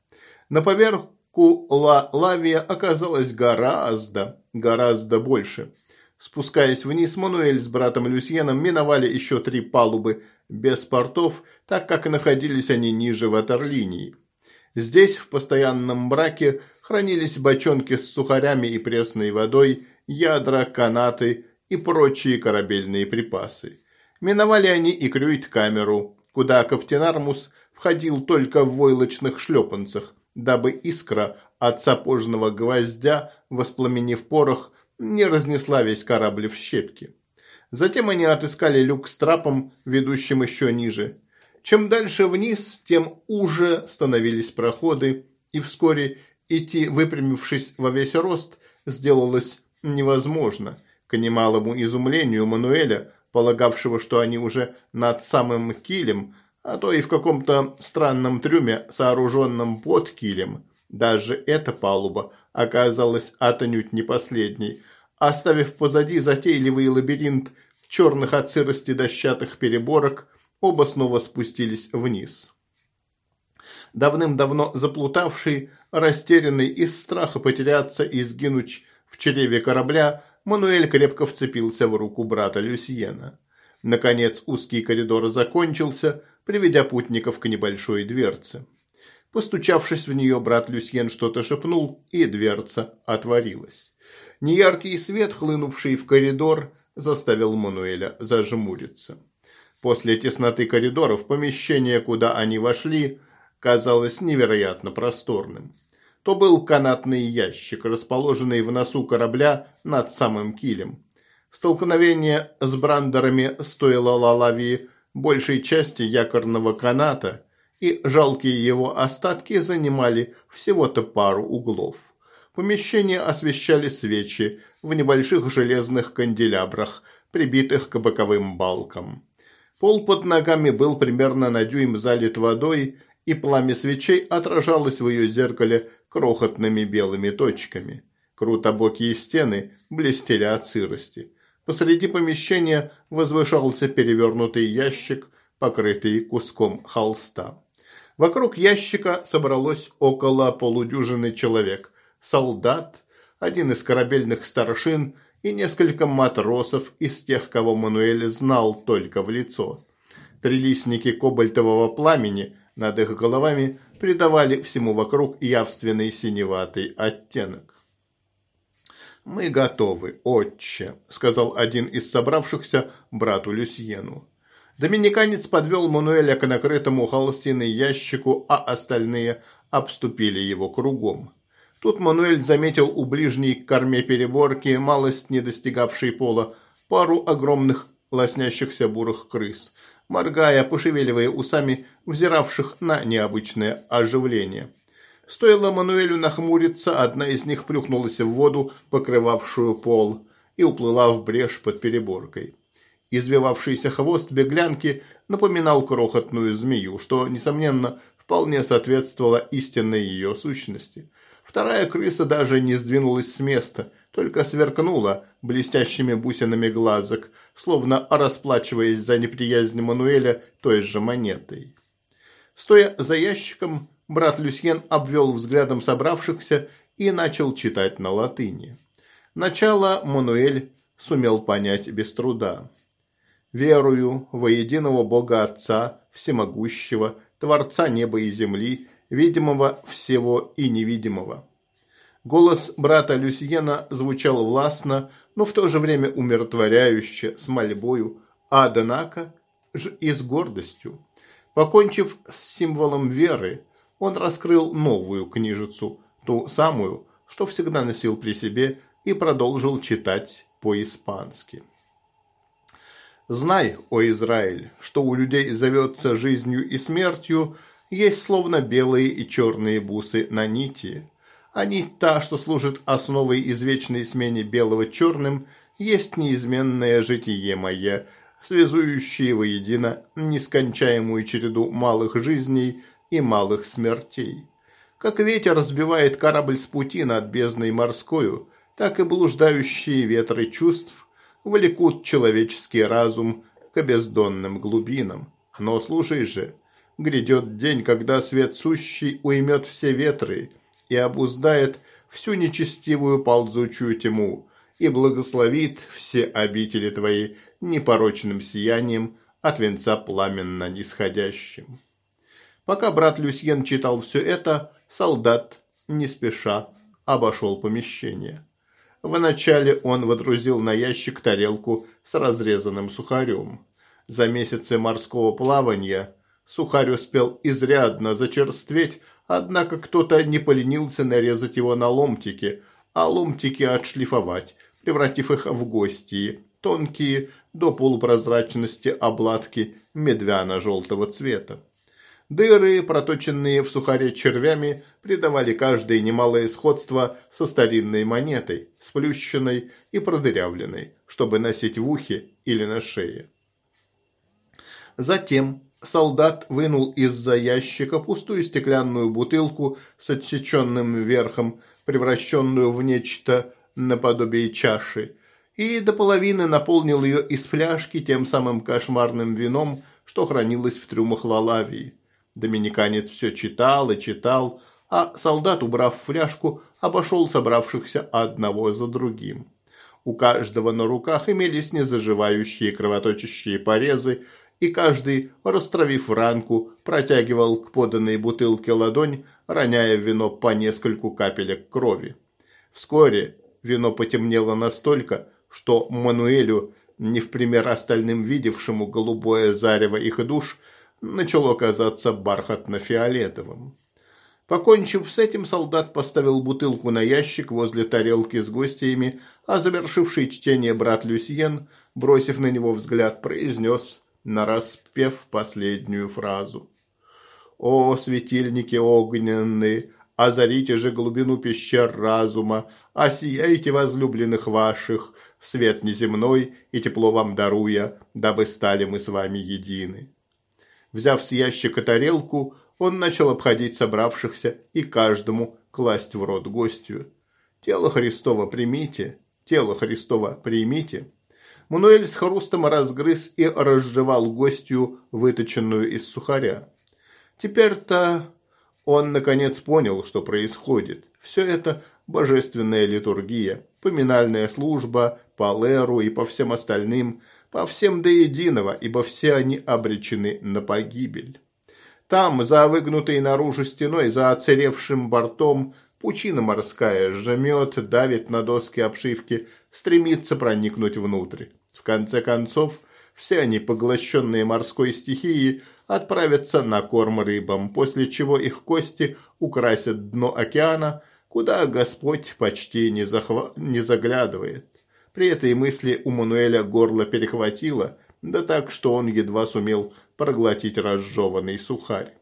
На поверху Ла Лавия оказалась гораздо, гораздо больше. Спускаясь вниз, Мануэль с братом Люсьеном миновали еще три палубы без портов, так как находились они ниже ватерлинии. Здесь в постоянном браке хранились бочонки с сухарями и пресной водой, ядра, канаты и прочие корабельные припасы. Миновали они и крюит-камеру, куда Каптенармус входил только в войлочных шлепанцах, дабы искра от сапожного гвоздя, воспламенив порох, не разнесла весь корабль в щепки. Затем они отыскали люк с трапом, ведущим еще ниже. Чем дальше вниз, тем уже становились проходы, и вскоре идти, выпрямившись во весь рост, сделалось невозможно. К немалому изумлению Мануэля, полагавшего, что они уже над самым килем, а то и в каком-то странном трюме, сооруженном под килем, даже эта палуба оказалась отнюдь не последней, оставив позади затейливый лабиринт черных от сырости дощатых переборок, оба снова спустились вниз. Давным-давно заплутавший, растерянный из страха потеряться и сгинуть в чреве корабля, Мануэль крепко вцепился в руку брата Люсьена. Наконец узкий коридор закончился, приведя путников к небольшой дверце. Постучавшись в нее, брат Люсьен что-то шепнул, и дверца отворилась. Неяркий свет, хлынувший в коридор, заставил Мануэля зажмуриться. После тесноты коридоров помещение, куда они вошли, казалось невероятно просторным. То был канатный ящик, расположенный в носу корабля над самым килем. Столкновение с брандерами стоило Лалавии большей части якорного каната, и жалкие его остатки занимали всего-то пару углов. Помещение освещали свечи в небольших железных канделябрах, прибитых к боковым балкам. Пол под ногами был примерно на дюйм залит водой, и пламя свечей отражалось в ее зеркале крохотными белыми точками. Крутобокие стены блестели от сырости. Посреди помещения возвышался перевернутый ящик, покрытый куском холста. Вокруг ящика собралось около полудюжины человек. Солдат, один из корабельных старшин и несколько матросов из тех, кого Мануэль знал только в лицо. Трилистники кобальтового пламени над их головами придавали всему вокруг явственный синеватый оттенок. «Мы готовы, отче», – сказал один из собравшихся брату Люсьену. Доминиканец подвел Мануэля к накрытому холстиной ящику, а остальные обступили его кругом. Тут Мануэль заметил у ближней к корме переборки, малость не достигавшей пола, пару огромных лоснящихся бурых крыс, моргая, пошевеливая усами, взиравших на необычное оживление. Стоило Мануэлю нахмуриться, одна из них плюхнулась в воду, покрывавшую пол, и уплыла в брешь под переборкой. Извивавшийся хвост беглянки напоминал крохотную змею, что, несомненно, вполне соответствовало истинной ее сущности. Вторая крыса даже не сдвинулась с места, только сверкнула блестящими бусинами глазок, словно расплачиваясь за неприязнь Мануэля той же монетой. Стоя за ящиком, брат Люсьен обвел взглядом собравшихся и начал читать на латыни. Начало Мануэль сумел понять без труда верую во единого Бога Отца, всемогущего, Творца неба и земли, видимого всего и невидимого. Голос брата Люсьена звучал властно, но в то же время умиротворяюще, с мольбою, а однако ж и с гордостью. Покончив с символом веры, он раскрыл новую книжицу, ту самую, что всегда носил при себе, и продолжил читать по-испански. Знай, о Израиль, что у людей зовется жизнью и смертью, есть словно белые и черные бусы на нити. А нить та, что служит основой извечной смене белого черным, есть неизменное житие мое, связующее воедино нескончаемую череду малых жизней и малых смертей. Как ветер разбивает корабль с пути над бездной морскою, так и блуждающие ветры чувств влекут человеческий разум к бездонным глубинам. Но слушай же, грядет день, когда свет сущий уймет все ветры и обуздает всю нечестивую ползучую тьму и благословит все обители твои непорочным сиянием от венца пламенно нисходящим. Пока брат Люсьен читал все это, солдат, не спеша, обошел помещение. Вначале он водрузил на ящик тарелку с разрезанным сухарем. За месяцы морского плавания сухарь успел изрядно зачерстветь, однако кто-то не поленился нарезать его на ломтики, а ломтики отшлифовать, превратив их в гости, тонкие, до полупрозрачности обладки медвяно-желтого цвета. Дыры, проточенные в сухаре червями, придавали каждой немалое сходство со старинной монетой, сплющенной и продырявленной, чтобы носить в ухе или на шее. Затем солдат вынул из-за ящика пустую стеклянную бутылку с отсеченным верхом, превращенную в нечто наподобие чаши, и до половины наполнил ее из фляжки тем самым кошмарным вином, что хранилось в трюмах Лалавии. Доминиканец все читал и читал, а солдат, убрав фляжку, обошел собравшихся одного за другим. У каждого на руках имелись незаживающие кровоточащие порезы, и каждый, растравив ранку, протягивал к поданной бутылке ладонь, роняя в вино по нескольку капелек крови. Вскоре вино потемнело настолько, что Мануэлю, не в пример остальным видевшему голубое зарево их душ, начало казаться бархатно-фиолетовым. Покончив с этим, солдат поставил бутылку на ящик возле тарелки с гостями, а завершивший чтение брат Люсьен, бросив на него взгляд, произнес нараспев последнюю фразу. «О, светильники огненные, озарите же глубину пещер разума, осияйте возлюбленных ваших, свет неземной и тепло вам даруя, дабы стали мы с вами едины». Взяв с ящика тарелку, он начал обходить собравшихся и каждому класть в рот гостью. «Тело Христово примите, тело Христово примите». Мануэль с хрустом разгрыз и разжевал гостью, выточенную из сухаря. Теперь-то он наконец понял, что происходит. Все это божественная литургия, поминальная служба по Леру и по всем остальным, по всем до единого, ибо все они обречены на погибель. Там, за выгнутой наружу стеной, за оцаревшим бортом, пучина морская жмет, давит на доски обшивки, стремится проникнуть внутрь. В конце концов, все они, поглощенные морской стихией, отправятся на корм рыбам, после чего их кости украсят дно океана, куда Господь почти не, захва... не заглядывает. При этой мысли у Мануэля горло перехватило, да так, что он едва сумел проглотить разжеванный сухарь.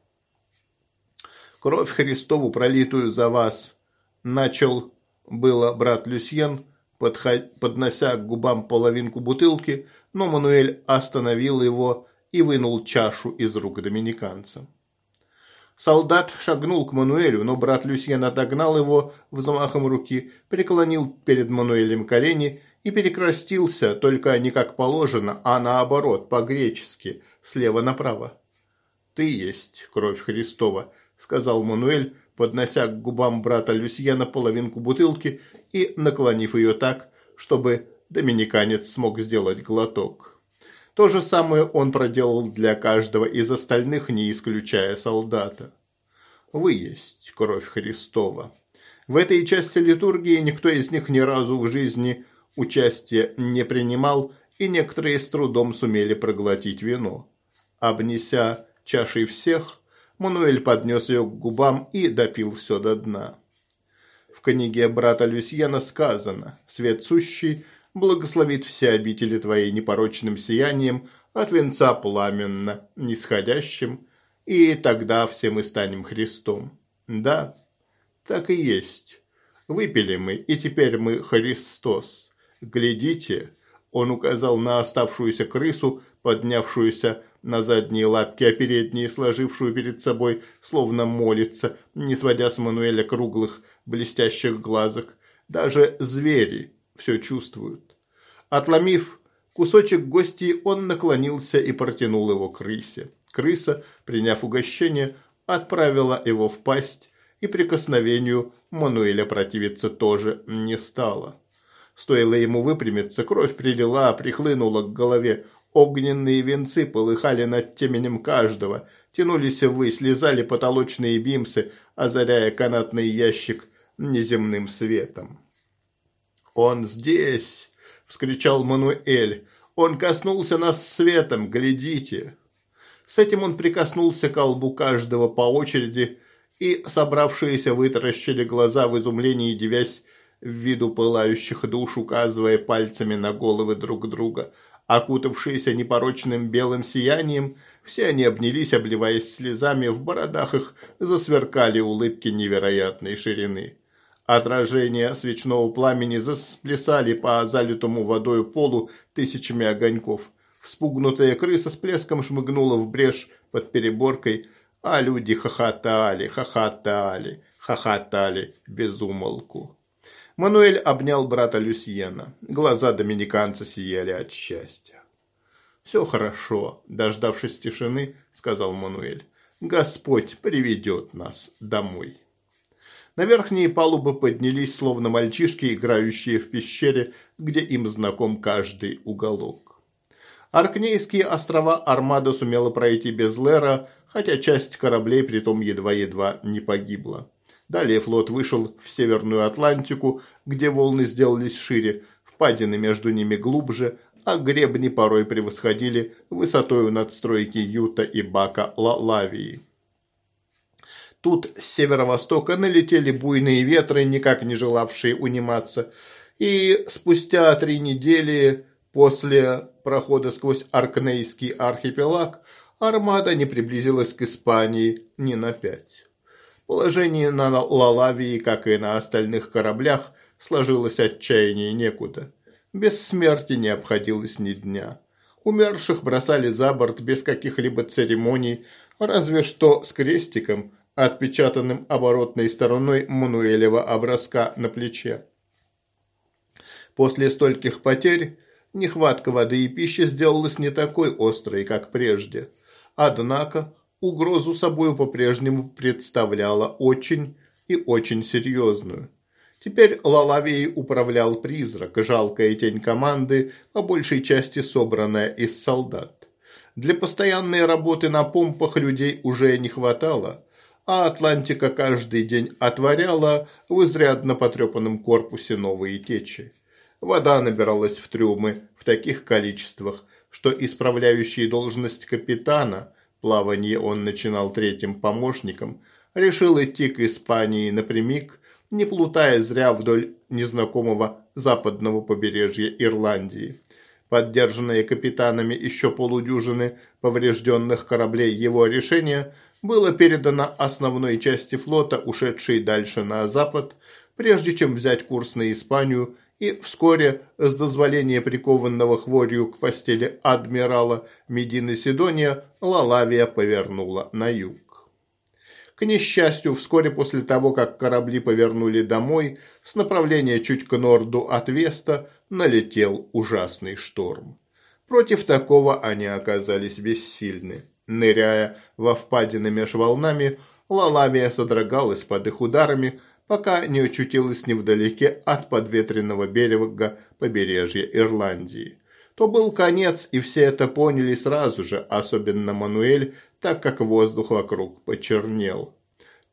«Кровь Христову, пролитую за вас!» Начал было брат Люсьен, поднося к губам половинку бутылки, но Мануэль остановил его и вынул чашу из рук доминиканца. Солдат шагнул к Мануэлю, но брат Люсьен отогнал его взмахом руки, преклонил перед Мануэлем колени и перекрестился, только не как положено, а наоборот, по-гречески, слева направо. «Ты есть кровь Христова», — сказал Мануэль, поднося к губам брата Люсьена половинку бутылки и наклонив ее так, чтобы доминиканец смог сделать глоток. То же самое он проделал для каждого из остальных, не исключая солдата. Вы есть кровь Христова. В этой части литургии никто из них ни разу в жизни участия не принимал, и некоторые с трудом сумели проглотить вино. Обнеся чашей всех, Мануэль поднес ее к губам и допил все до дна. В книге брата Люсьена сказано «Свет сущий благословит все обители твоей непорочным сиянием от венца пламенно, нисходящим, и тогда все мы станем Христом». Да, так и есть. Выпили мы, и теперь мы Христос. Глядите, он указал на оставшуюся крысу, поднявшуюся на задние лапки, а передние, сложившую перед собой, словно молится, не сводя с Мануэля круглых блестящих глазок. Даже звери все чувствуют. Отломив кусочек гостей, он наклонился и протянул его крысе. Крыса, приняв угощение, отправила его в пасть, и прикосновению Мануэля противиться тоже не стало. Стоило ему выпрямиться, кровь прилила, прихлынула к голове, Огненные венцы полыхали над теменем каждого, тянулись ввысь, лизали потолочные бимсы, озаряя канатный ящик неземным светом. «Он здесь!» – вскричал Мануэль. «Он коснулся нас светом, глядите!» С этим он прикоснулся к колбу каждого по очереди, и собравшиеся вытаращили глаза в изумлении, девясь в виду пылающих душ, указывая пальцами на головы друг друга – Окутавшиеся непорочным белым сиянием, все они обнялись, обливаясь слезами, в бородах их засверкали улыбки невероятной ширины. Отражения свечного пламени засплясали по залитому водою полу тысячами огоньков. Вспугнутая крыса с плеском шмыгнула в брешь под переборкой, а люди хохотали, хохотали, хохотали без умолку. Мануэль обнял брата Люсьена. Глаза доминиканца сияли от счастья. «Все хорошо», – дождавшись тишины, сказал Мануэль. «Господь приведет нас домой». На верхние палубы поднялись, словно мальчишки, играющие в пещере, где им знаком каждый уголок. Аркнейские острова Армада сумела пройти без Лера, хотя часть кораблей притом едва-едва не погибла. Далее флот вышел в Северную Атлантику, где волны сделались шире, впадины между ними глубже, а гребни порой превосходили высотою надстройки Юта и Бака Лавии. Тут с северо-востока налетели буйные ветры, никак не желавшие униматься, и спустя три недели после прохода сквозь Аркнейский архипелаг армада не приблизилась к Испании ни на пять. Положение на Лалавии, как и на остальных кораблях, сложилось отчаяние некуда. Без смерти не обходилось ни дня. Умерших бросали за борт без каких-либо церемоний, разве что с крестиком, отпечатанным оборотной стороной Мануэлева образка на плече. После стольких потерь нехватка воды и пищи сделалась не такой острой, как прежде. Однако угрозу собою по-прежнему представляла очень и очень серьезную. Теперь Лалавей управлял призрак, жалкая тень команды, по большей части собранная из солдат. Для постоянной работы на помпах людей уже не хватало, а Атлантика каждый день отворяла в изрядно потрепанном корпусе новые течи. Вода набиралась в трюмы в таких количествах, что исправляющий должность капитана – плавание он начинал третьим помощником, решил идти к Испании напрямик, не плутая зря вдоль незнакомого западного побережья Ирландии. Поддержанное капитанами еще полудюжины поврежденных кораблей его решение было передано основной части флота, ушедшей дальше на запад, прежде чем взять курс на Испанию и вскоре с дозволения прикованного хворью к постели адмирала Медины Сидония Лалавия повернула на юг. К несчастью, вскоре после того, как корабли повернули домой, с направления чуть к норду от Веста налетел ужасный шторм. Против такого они оказались бессильны. Ныряя во впадины меж волнами, Лалавия содрогалась под их ударами, пока не очутилась невдалеке от подветренного берега побережья Ирландии. То был конец, и все это поняли сразу же, особенно Мануэль, так как воздух вокруг почернел.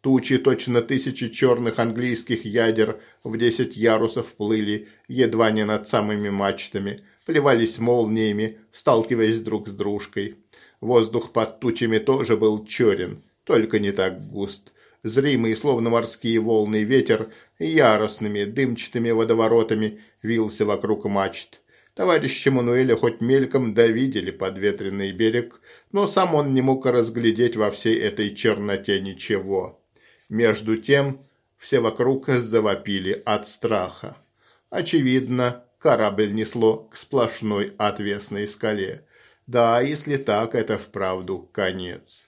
Тучи, точно тысячи черных английских ядер в десять ярусов плыли, едва не над самыми мачтами, плевались молниями, сталкиваясь друг с дружкой. Воздух под тучами тоже был черен, только не так густ зримый, словно морские волны, ветер яростными дымчатыми водоворотами вился вокруг мачт. Товарищи Мануэля хоть мельком довидели подветренный берег, но сам он не мог разглядеть во всей этой черноте ничего. Между тем все вокруг завопили от страха. Очевидно, корабль несло к сплошной отвесной скале. Да, если так, это вправду конец.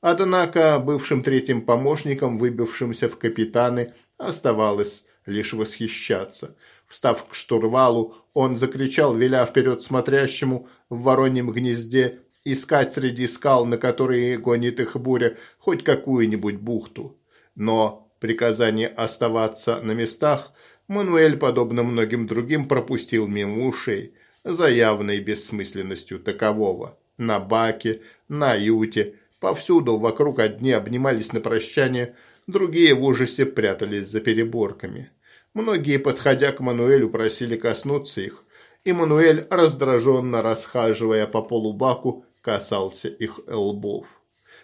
Однако бывшим третьим помощником, выбившимся в капитаны, оставалось лишь восхищаться. Встав к штурвалу, он закричал, веля вперед смотрящему в вороньем гнезде искать среди скал, на которые гонит их буря, хоть какую-нибудь бухту. Но приказание оставаться на местах Мануэль, подобно многим другим, пропустил мимо ушей за явной бессмысленностью такового. На баке, на юте – Повсюду вокруг одни обнимались на прощание, другие в ужасе прятались за переборками. Многие, подходя к Мануэлю, просили коснуться их, и Мануэль, раздраженно расхаживая по полубаку, касался их лбов.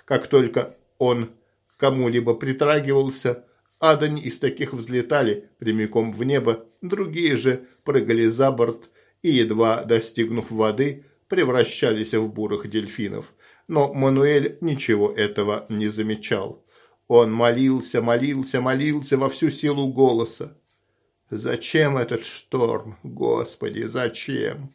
Как только он кому-либо притрагивался, адань из таких взлетали прямиком в небо, другие же прыгали за борт и, едва достигнув воды, превращались в бурых дельфинов. Но Мануэль ничего этого не замечал. Он молился, молился, молился во всю силу голоса. «Зачем этот шторм, Господи, зачем?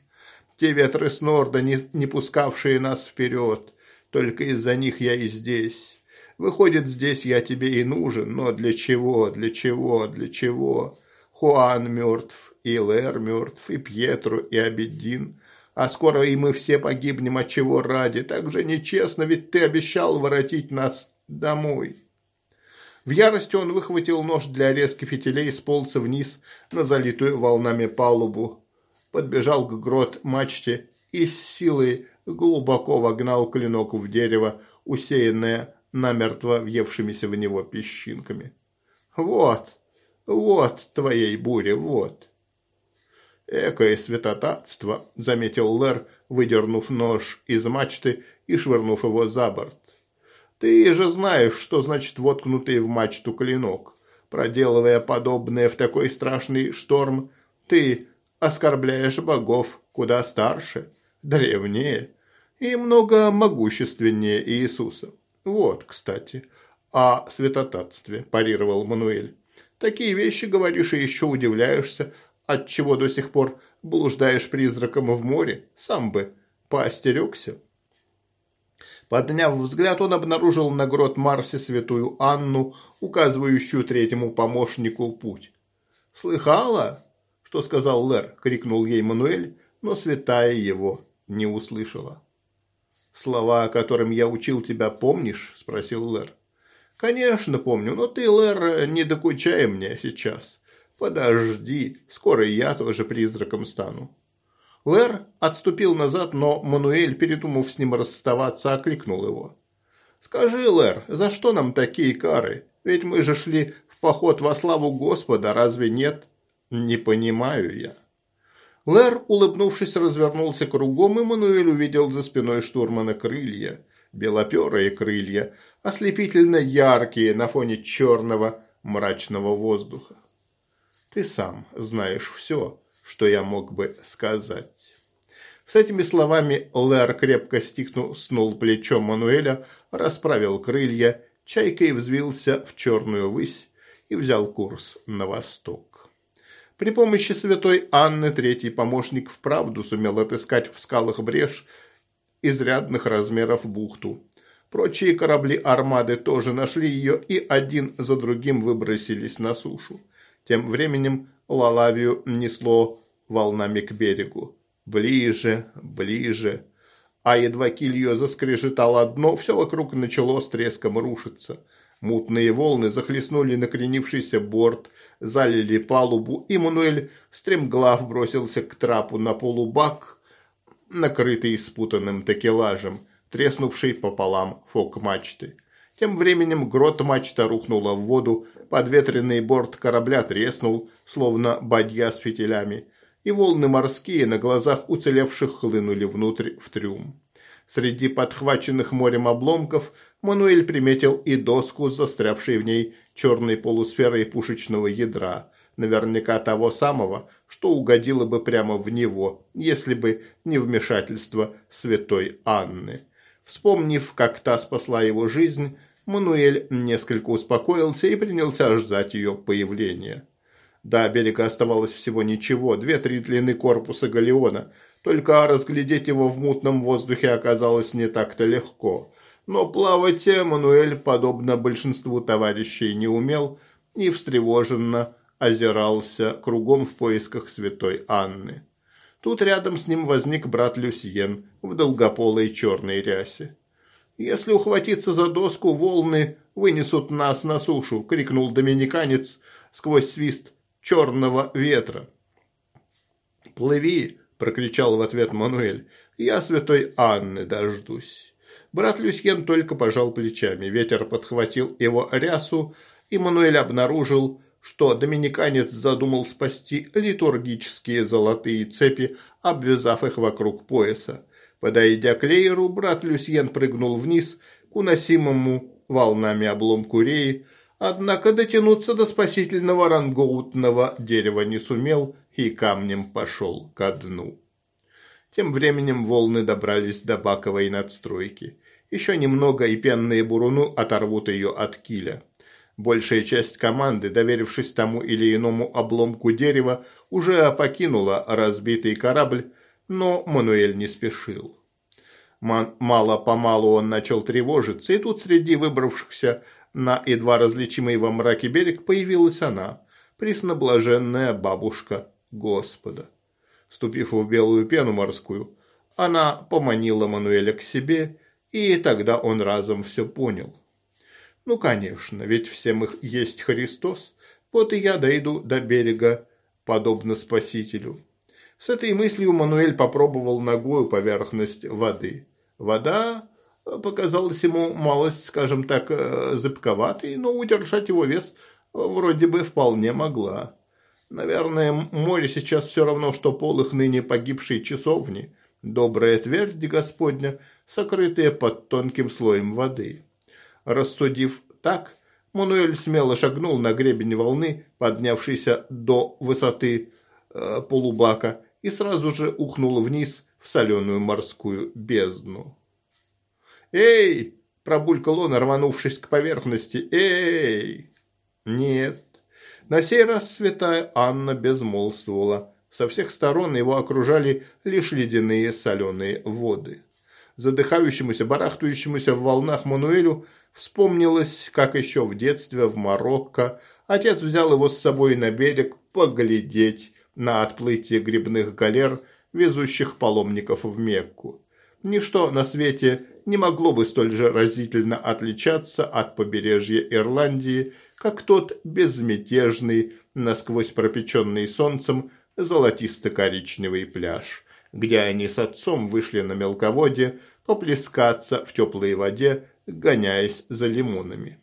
Те ветры с Норда, не, не пускавшие нас вперед, только из-за них я и здесь. Выходит, здесь я тебе и нужен, но для чего, для чего, для чего? Хуан мертв, и Лэр мертв, и Пьетру, и Абеддин. А скоро и мы все погибнем, от чего ради. Так же нечестно, ведь ты обещал воротить нас домой. В ярости он выхватил нож для резки фитилей и сполз вниз на залитую волнами палубу. Подбежал к грот мачте и с силой глубоко вогнал клинок в дерево, усеянное намертво въевшимися в него песчинками. «Вот, вот твоей буре, вот!» «Экое святотатство», — заметил Лэр, выдернув нож из мачты и швырнув его за борт. «Ты же знаешь, что значит воткнутый в мачту клинок. Проделывая подобное в такой страшный шторм, ты оскорбляешь богов куда старше, древнее и много могущественнее Иисуса. Вот, кстати, о святотатстве», – парировал Мануэль. «Такие вещи говоришь и еще удивляешься, от чего до сих пор блуждаешь призраком в море, сам бы поостерегся. Подняв взгляд, он обнаружил на грот Марсе святую Анну, указывающую третьему помощнику путь. «Слыхала?» – что сказал Лэр, – крикнул ей Мануэль, но святая его не услышала. «Слова, которым я учил тебя, помнишь?» – спросил Лэр. «Конечно помню, но ты, Лэр, не докучай мне сейчас. «Подожди, скоро я тоже призраком стану». Лэр отступил назад, но Мануэль, передумав с ним расставаться, окликнул его. «Скажи, Лэр, за что нам такие кары? Ведь мы же шли в поход во славу Господа, разве нет?» «Не понимаю я». Лэр, улыбнувшись, развернулся кругом, и Мануэль увидел за спиной штурмана крылья, белоперые крылья, ослепительно яркие на фоне черного мрачного воздуха. Ты сам знаешь все, что я мог бы сказать». С этими словами Лэр крепко стикнул плечом Мануэля, расправил крылья, чайкой взвился в черную высь и взял курс на восток. При помощи святой Анны третий помощник вправду сумел отыскать в скалах брешь изрядных размеров бухту. Прочие корабли армады тоже нашли ее и один за другим выбросились на сушу. Тем временем Лалавию несло волнами к берегу. Ближе, ближе. А едва килью заскрежетало дно, все вокруг начало с треском рушиться. Мутные волны захлестнули накренившийся борт, залили палубу, и Мануэль стремглав бросился к трапу на полубак, накрытый спутанным такелажем, треснувший пополам фок мачты. Тем временем грот мачта рухнула в воду, подветренный борт корабля треснул, словно бадья с фитилями, и волны морские на глазах уцелевших хлынули внутрь в трюм. Среди подхваченных морем обломков Мануэль приметил и доску, застрявшей в ней черной полусферой пушечного ядра, наверняка того самого, что угодило бы прямо в него, если бы не вмешательство святой Анны. Вспомнив, как та спасла его жизнь, Мануэль несколько успокоился и принялся ждать ее появления. До берега оставалось всего ничего, две-три длины корпуса галеона, только разглядеть его в мутном воздухе оказалось не так-то легко. Но плавать Мануэль, подобно большинству товарищей, не умел и встревоженно озирался кругом в поисках святой Анны. Тут рядом с ним возник брат Люсьен в долгополой черной рясе. «Если ухватиться за доску, волны вынесут нас на сушу», – крикнул доминиканец сквозь свист черного ветра. «Плыви!» – прокричал в ответ Мануэль. «Я святой Анны дождусь». Брат Люсьен только пожал плечами. Ветер подхватил его рясу, и Мануэль обнаружил, что доминиканец задумал спасти литургические золотые цепи, обвязав их вокруг пояса. Подойдя к лееру, брат Люсьен прыгнул вниз к уносимому волнами обломку реи, Однако дотянуться до спасительного рангоутного дерева не сумел и камнем пошел ко дну. Тем временем волны добрались до баковой надстройки. Еще немного, и пенные буруну оторвут ее от киля. Большая часть команды, доверившись тому или иному обломку дерева, уже покинула разбитый корабль, но Мануэль не спешил. Мало-помалу он начал тревожиться, и тут среди выбравшихся на едва различимый во мраке берег появилась она, пресноблаженная бабушка Господа. Ступив в белую пену морскую, она поманила Мануэля к себе, и тогда он разом все понял. Ну, конечно, ведь всем их есть Христос, вот и я дойду до берега, подобно Спасителю. С этой мыслью Мануэль попробовал ногою поверхность воды. Вода показалась ему малость, скажем так, э, зыбковатой, но удержать его вес вроде бы вполне могла. Наверное, море сейчас все равно, что пол их ныне погибшей часовни, добрая твердь Господня, сокрытая под тонким слоем воды. Рассудив так, Мануэль смело шагнул на гребень волны, поднявшийся до высоты э, полубака, и сразу же ухнул вниз в соленую морскую бездну. «Эй!» – пробулькал он, рванувшись к поверхности. «Эй!» «Нет». На сей раз святая Анна безмолвствовала. Со всех сторон его окружали лишь ледяные соленые воды. Задыхающемуся, барахтающемуся в волнах Мануэлю вспомнилось, как еще в детстве в Марокко отец взял его с собой на берег поглядеть на отплытие грибных галер, везущих паломников в Мекку. Ничто на свете не могло бы столь же разительно отличаться от побережья Ирландии, как тот безмятежный, насквозь пропеченный солнцем, золотисто-коричневый пляж, где они с отцом вышли на мелководье поплескаться в теплой воде, гоняясь за лимонами.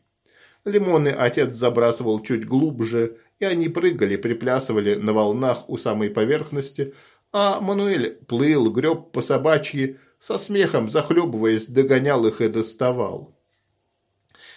Лимоны отец забрасывал чуть глубже, и они прыгали, приплясывали на волнах у самой поверхности, а Мануэль плыл, греб по собачьи, со смехом, захлебываясь, догонял их и доставал.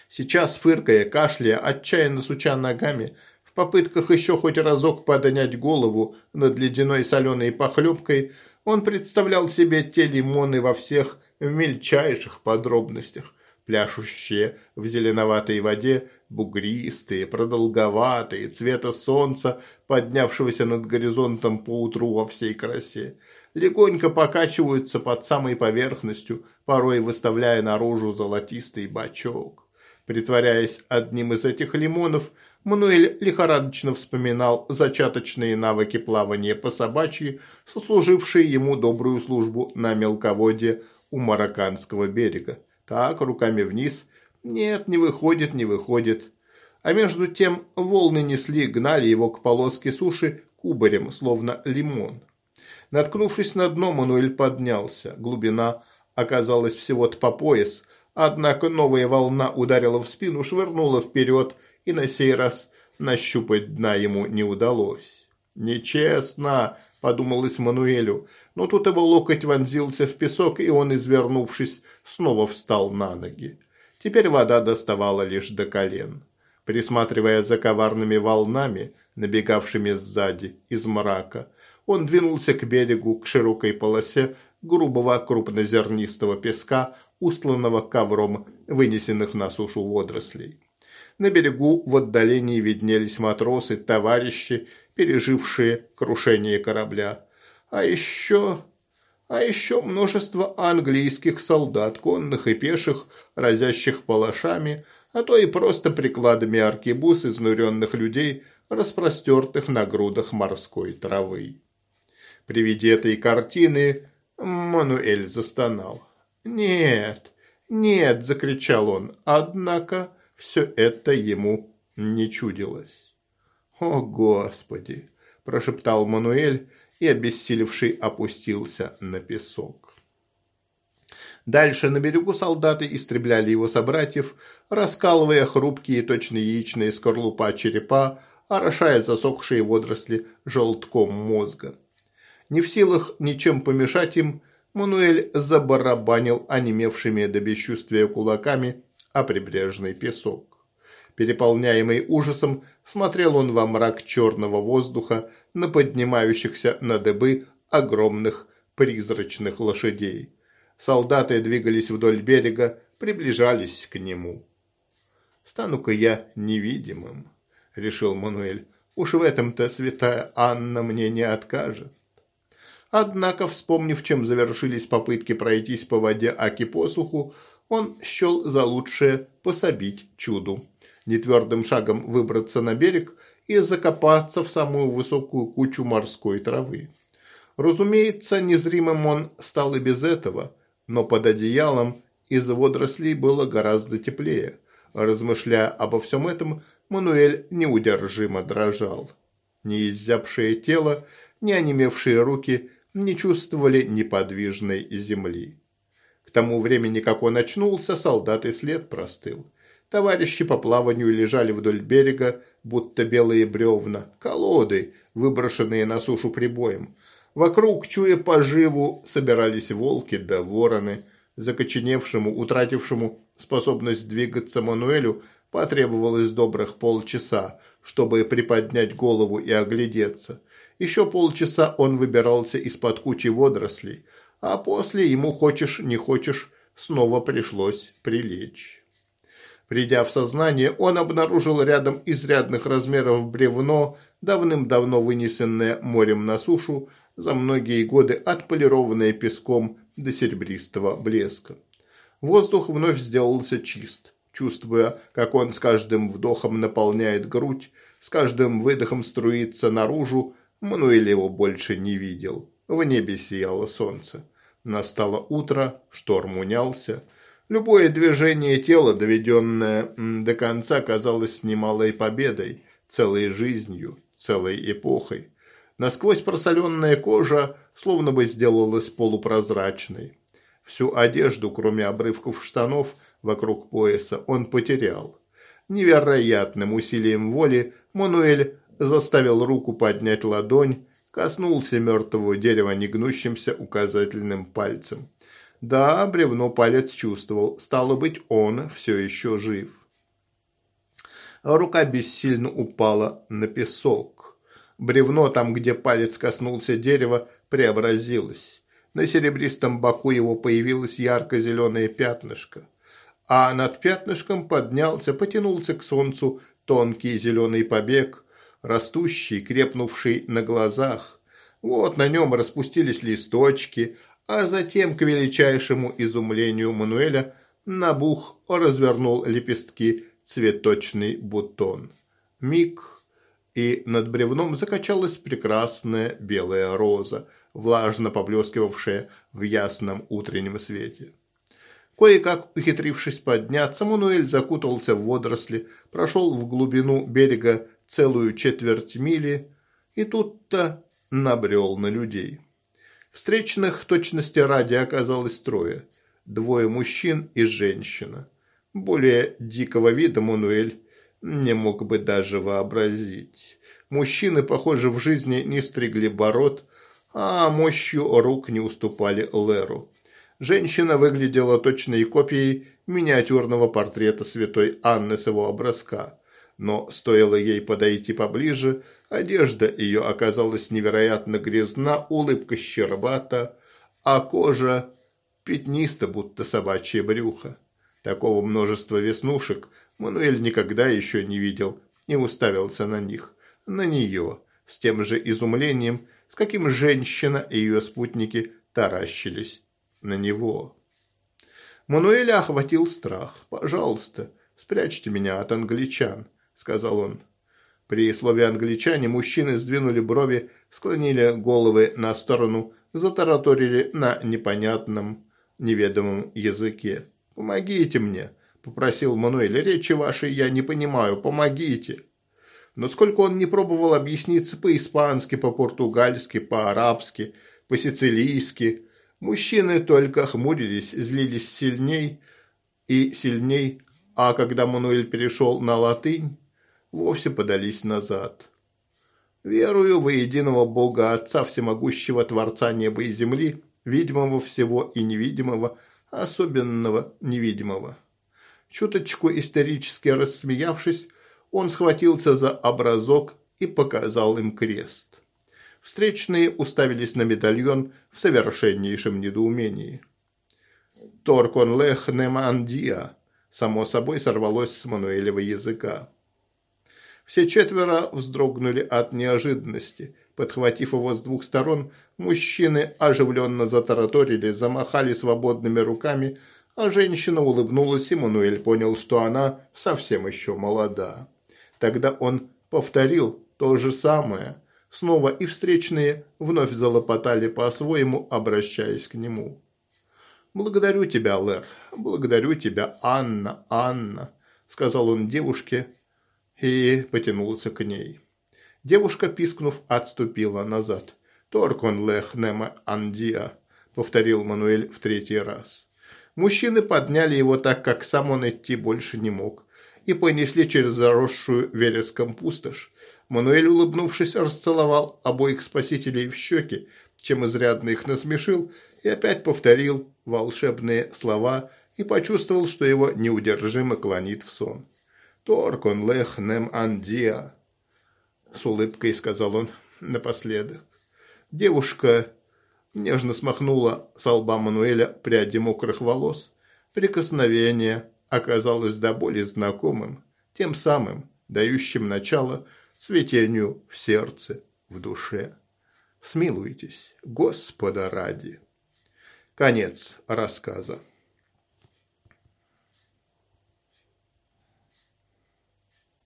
Сейчас, фыркая, кашляя, отчаянно суча ногами, в попытках еще хоть разок поднять голову над ледяной соленой похлебкой, он представлял себе те лимоны во всех мельчайших подробностях, пляшущие в зеленоватой воде, бугристые, продолговатые, цвета солнца, поднявшегося над горизонтом поутру во всей красе. Легонько покачиваются под самой поверхностью, порой выставляя наружу золотистый бачок. Притворяясь одним из этих лимонов, Мануэль лихорадочно вспоминал зачаточные навыки плавания по собачьи, сослужившие ему добрую службу на мелководье у Марокканского берега. Так, руками вниз, нет, не выходит, не выходит. А между тем волны несли, гнали его к полоске суши кубарем, словно лимон. Наткнувшись на дно, Мануэль поднялся. Глубина оказалась всего-то по пояс, однако новая волна ударила в спину, швырнула вперед, и на сей раз нащупать дна ему не удалось. «Нечестно!» – подумалось Мануэлю, но тут его локоть вонзился в песок, и он, извернувшись, снова встал на ноги. Теперь вода доставала лишь до колен. Присматривая за коварными волнами, набегавшими сзади, из мрака, он двинулся к берегу, к широкой полосе грубого крупнозернистого песка, устланного ковром вынесенных на сушу водорослей. На берегу в отдалении виднелись матросы, товарищи, пережившие крушение корабля. А еще а еще множество английских солдат, конных и пеших, разящих палашами, а то и просто прикладами аркебуз изнуренных людей, распростертых на грудах морской травы. При виде этой картины Мануэль застонал. «Нет, нет!» – закричал он. Однако все это ему не чудилось. «О, Господи!» – прошептал Мануэль, и, обессилевший, опустился на песок. Дальше на берегу солдаты истребляли его собратьев, раскалывая хрупкие точно яичные скорлупа черепа, орошая засохшие водоросли желтком мозга. Не в силах ничем помешать им, Мануэль забарабанил онемевшими до бесчувствия кулаками о прибрежный песок. Переполняемый ужасом, смотрел он во мрак черного воздуха на поднимающихся на дыбы огромных призрачных лошадей. Солдаты двигались вдоль берега, приближались к нему. «Стану-ка я невидимым», — решил Мануэль. «Уж в этом-то святая Анна мне не откажет». Однако, вспомнив, чем завершились попытки пройтись по воде Аки посуху, он счел за лучшее пособить чуду. Нетвердым шагом выбраться на берег и закопаться в самую высокую кучу морской травы. Разумеется, незримым он стал и без этого, но под одеялом из водорослей было гораздо теплее. Размышляя обо всем этом, Мануэль неудержимо дрожал. Неизябшее тело, не онемевшие руки не чувствовали неподвижной земли. К тому времени, как он очнулся, солдат и след простыл. Товарищи по плаванию лежали вдоль берега, будто белые бревна, колоды, выброшенные на сушу прибоем. Вокруг, чуя поживу, собирались волки да вороны. Закоченевшему, утратившему способность двигаться Мануэлю, потребовалось добрых полчаса, чтобы приподнять голову и оглядеться. Еще полчаса он выбирался из-под кучи водорослей, а после ему, хочешь не хочешь, снова пришлось прилечь. Придя в сознание, он обнаружил рядом изрядных размеров бревно, давным-давно вынесенное морем на сушу, за многие годы отполированное песком до серебристого блеска. Воздух вновь сделался чист. Чувствуя, как он с каждым вдохом наполняет грудь, с каждым выдохом струится наружу, Мануэль его больше не видел. В небе сияло солнце. Настало утро, шторм унялся. Любое движение тела, доведенное до конца, казалось немалой победой, целой жизнью, целой эпохой. Насквозь просоленная кожа словно бы сделалась полупрозрачной. Всю одежду, кроме обрывков штанов, вокруг пояса он потерял. Невероятным усилием воли Мануэль заставил руку поднять ладонь, коснулся мертвого дерева негнущимся указательным пальцем. Да, бревно палец чувствовал, стало быть, он все еще жив. Рука бессильно упала на песок. Бревно там, где палец коснулся дерева, преобразилось. На серебристом боку его появилось ярко-зеленое пятнышко. А над пятнышком поднялся, потянулся к солнцу тонкий зеленый побег, растущий, крепнувший на глазах. Вот на нем распустились листочки, а затем, к величайшему изумлению Мануэля, набух развернул лепестки цветочный бутон. Миг, и над бревном закачалась прекрасная белая роза, влажно поблескивавшая в ясном утреннем свете. Кое-как ухитрившись подняться, Мануэль закутался в водоросли, прошел в глубину берега целую четверть мили и тут-то набрел на людей. Встречных точности ради оказалось трое. Двое мужчин и женщина. Более дикого вида Мануэль не мог бы даже вообразить. Мужчины, похоже, в жизни не стригли бород, а мощью рук не уступали Леру. Женщина выглядела точной копией миниатюрного портрета святой Анны с его образка но стоило ей подойти поближе, одежда ее оказалась невероятно грязна, улыбка щербата, а кожа пятниста, будто собачье брюхо. Такого множества веснушек Мануэль никогда еще не видел и уставился на них, на нее, с тем же изумлением, с каким женщина и ее спутники таращились на него. Мануэля охватил страх. «Пожалуйста, спрячьте меня от англичан сказал он. При слове «англичане» мужчины сдвинули брови, склонили головы на сторону, затараторили на непонятном, неведомом языке. «Помогите мне», – попросил Мануэль. «Речи вашей я не понимаю, помогите». Но сколько он не пробовал объясниться по-испански, по-португальски, по-арабски, по-сицилийски, мужчины только хмурились, злились сильней и сильней, а когда Мануэль перешел на латынь, вовсе подались назад. «Верую во единого Бога, Отца Всемогущего, Творца неба и земли, видимого всего и невидимого, особенного невидимого». Чуточку истерически рассмеявшись, он схватился за образок и показал им крест. Встречные уставились на медальон в совершеннейшем недоумении. «Торкон лех немандия», само собой сорвалось с Мануэлева языка. Все четверо вздрогнули от неожиданности. Подхватив его с двух сторон, мужчины оживленно затараторили, замахали свободными руками, а женщина улыбнулась, и Мануэль понял, что она совсем еще молода. Тогда он повторил то же самое. Снова и встречные вновь залопотали по-своему, обращаясь к нему. «Благодарю тебя, Лэр, благодарю тебя, Анна, Анна», – сказал он девушке и потянулся к ней. Девушка, пискнув, отступила назад. «Торкон лех нема андия», – повторил Мануэль в третий раз. Мужчины подняли его так, как сам он идти больше не мог, и понесли через заросшую вереском пустошь. Мануэль, улыбнувшись, расцеловал обоих спасителей в щеки, чем изрядно их насмешил, и опять повторил волшебные слова и почувствовал, что его неудержимо клонит в сон. «Торкон лех нем андия», – с улыбкой сказал он напоследок. Девушка нежно смахнула с лба Мануэля пряди мокрых волос. Прикосновение оказалось до боли знакомым, тем самым, дающим начало цветению в сердце, в душе. Смилуйтесь, Господа ради. Конец рассказа.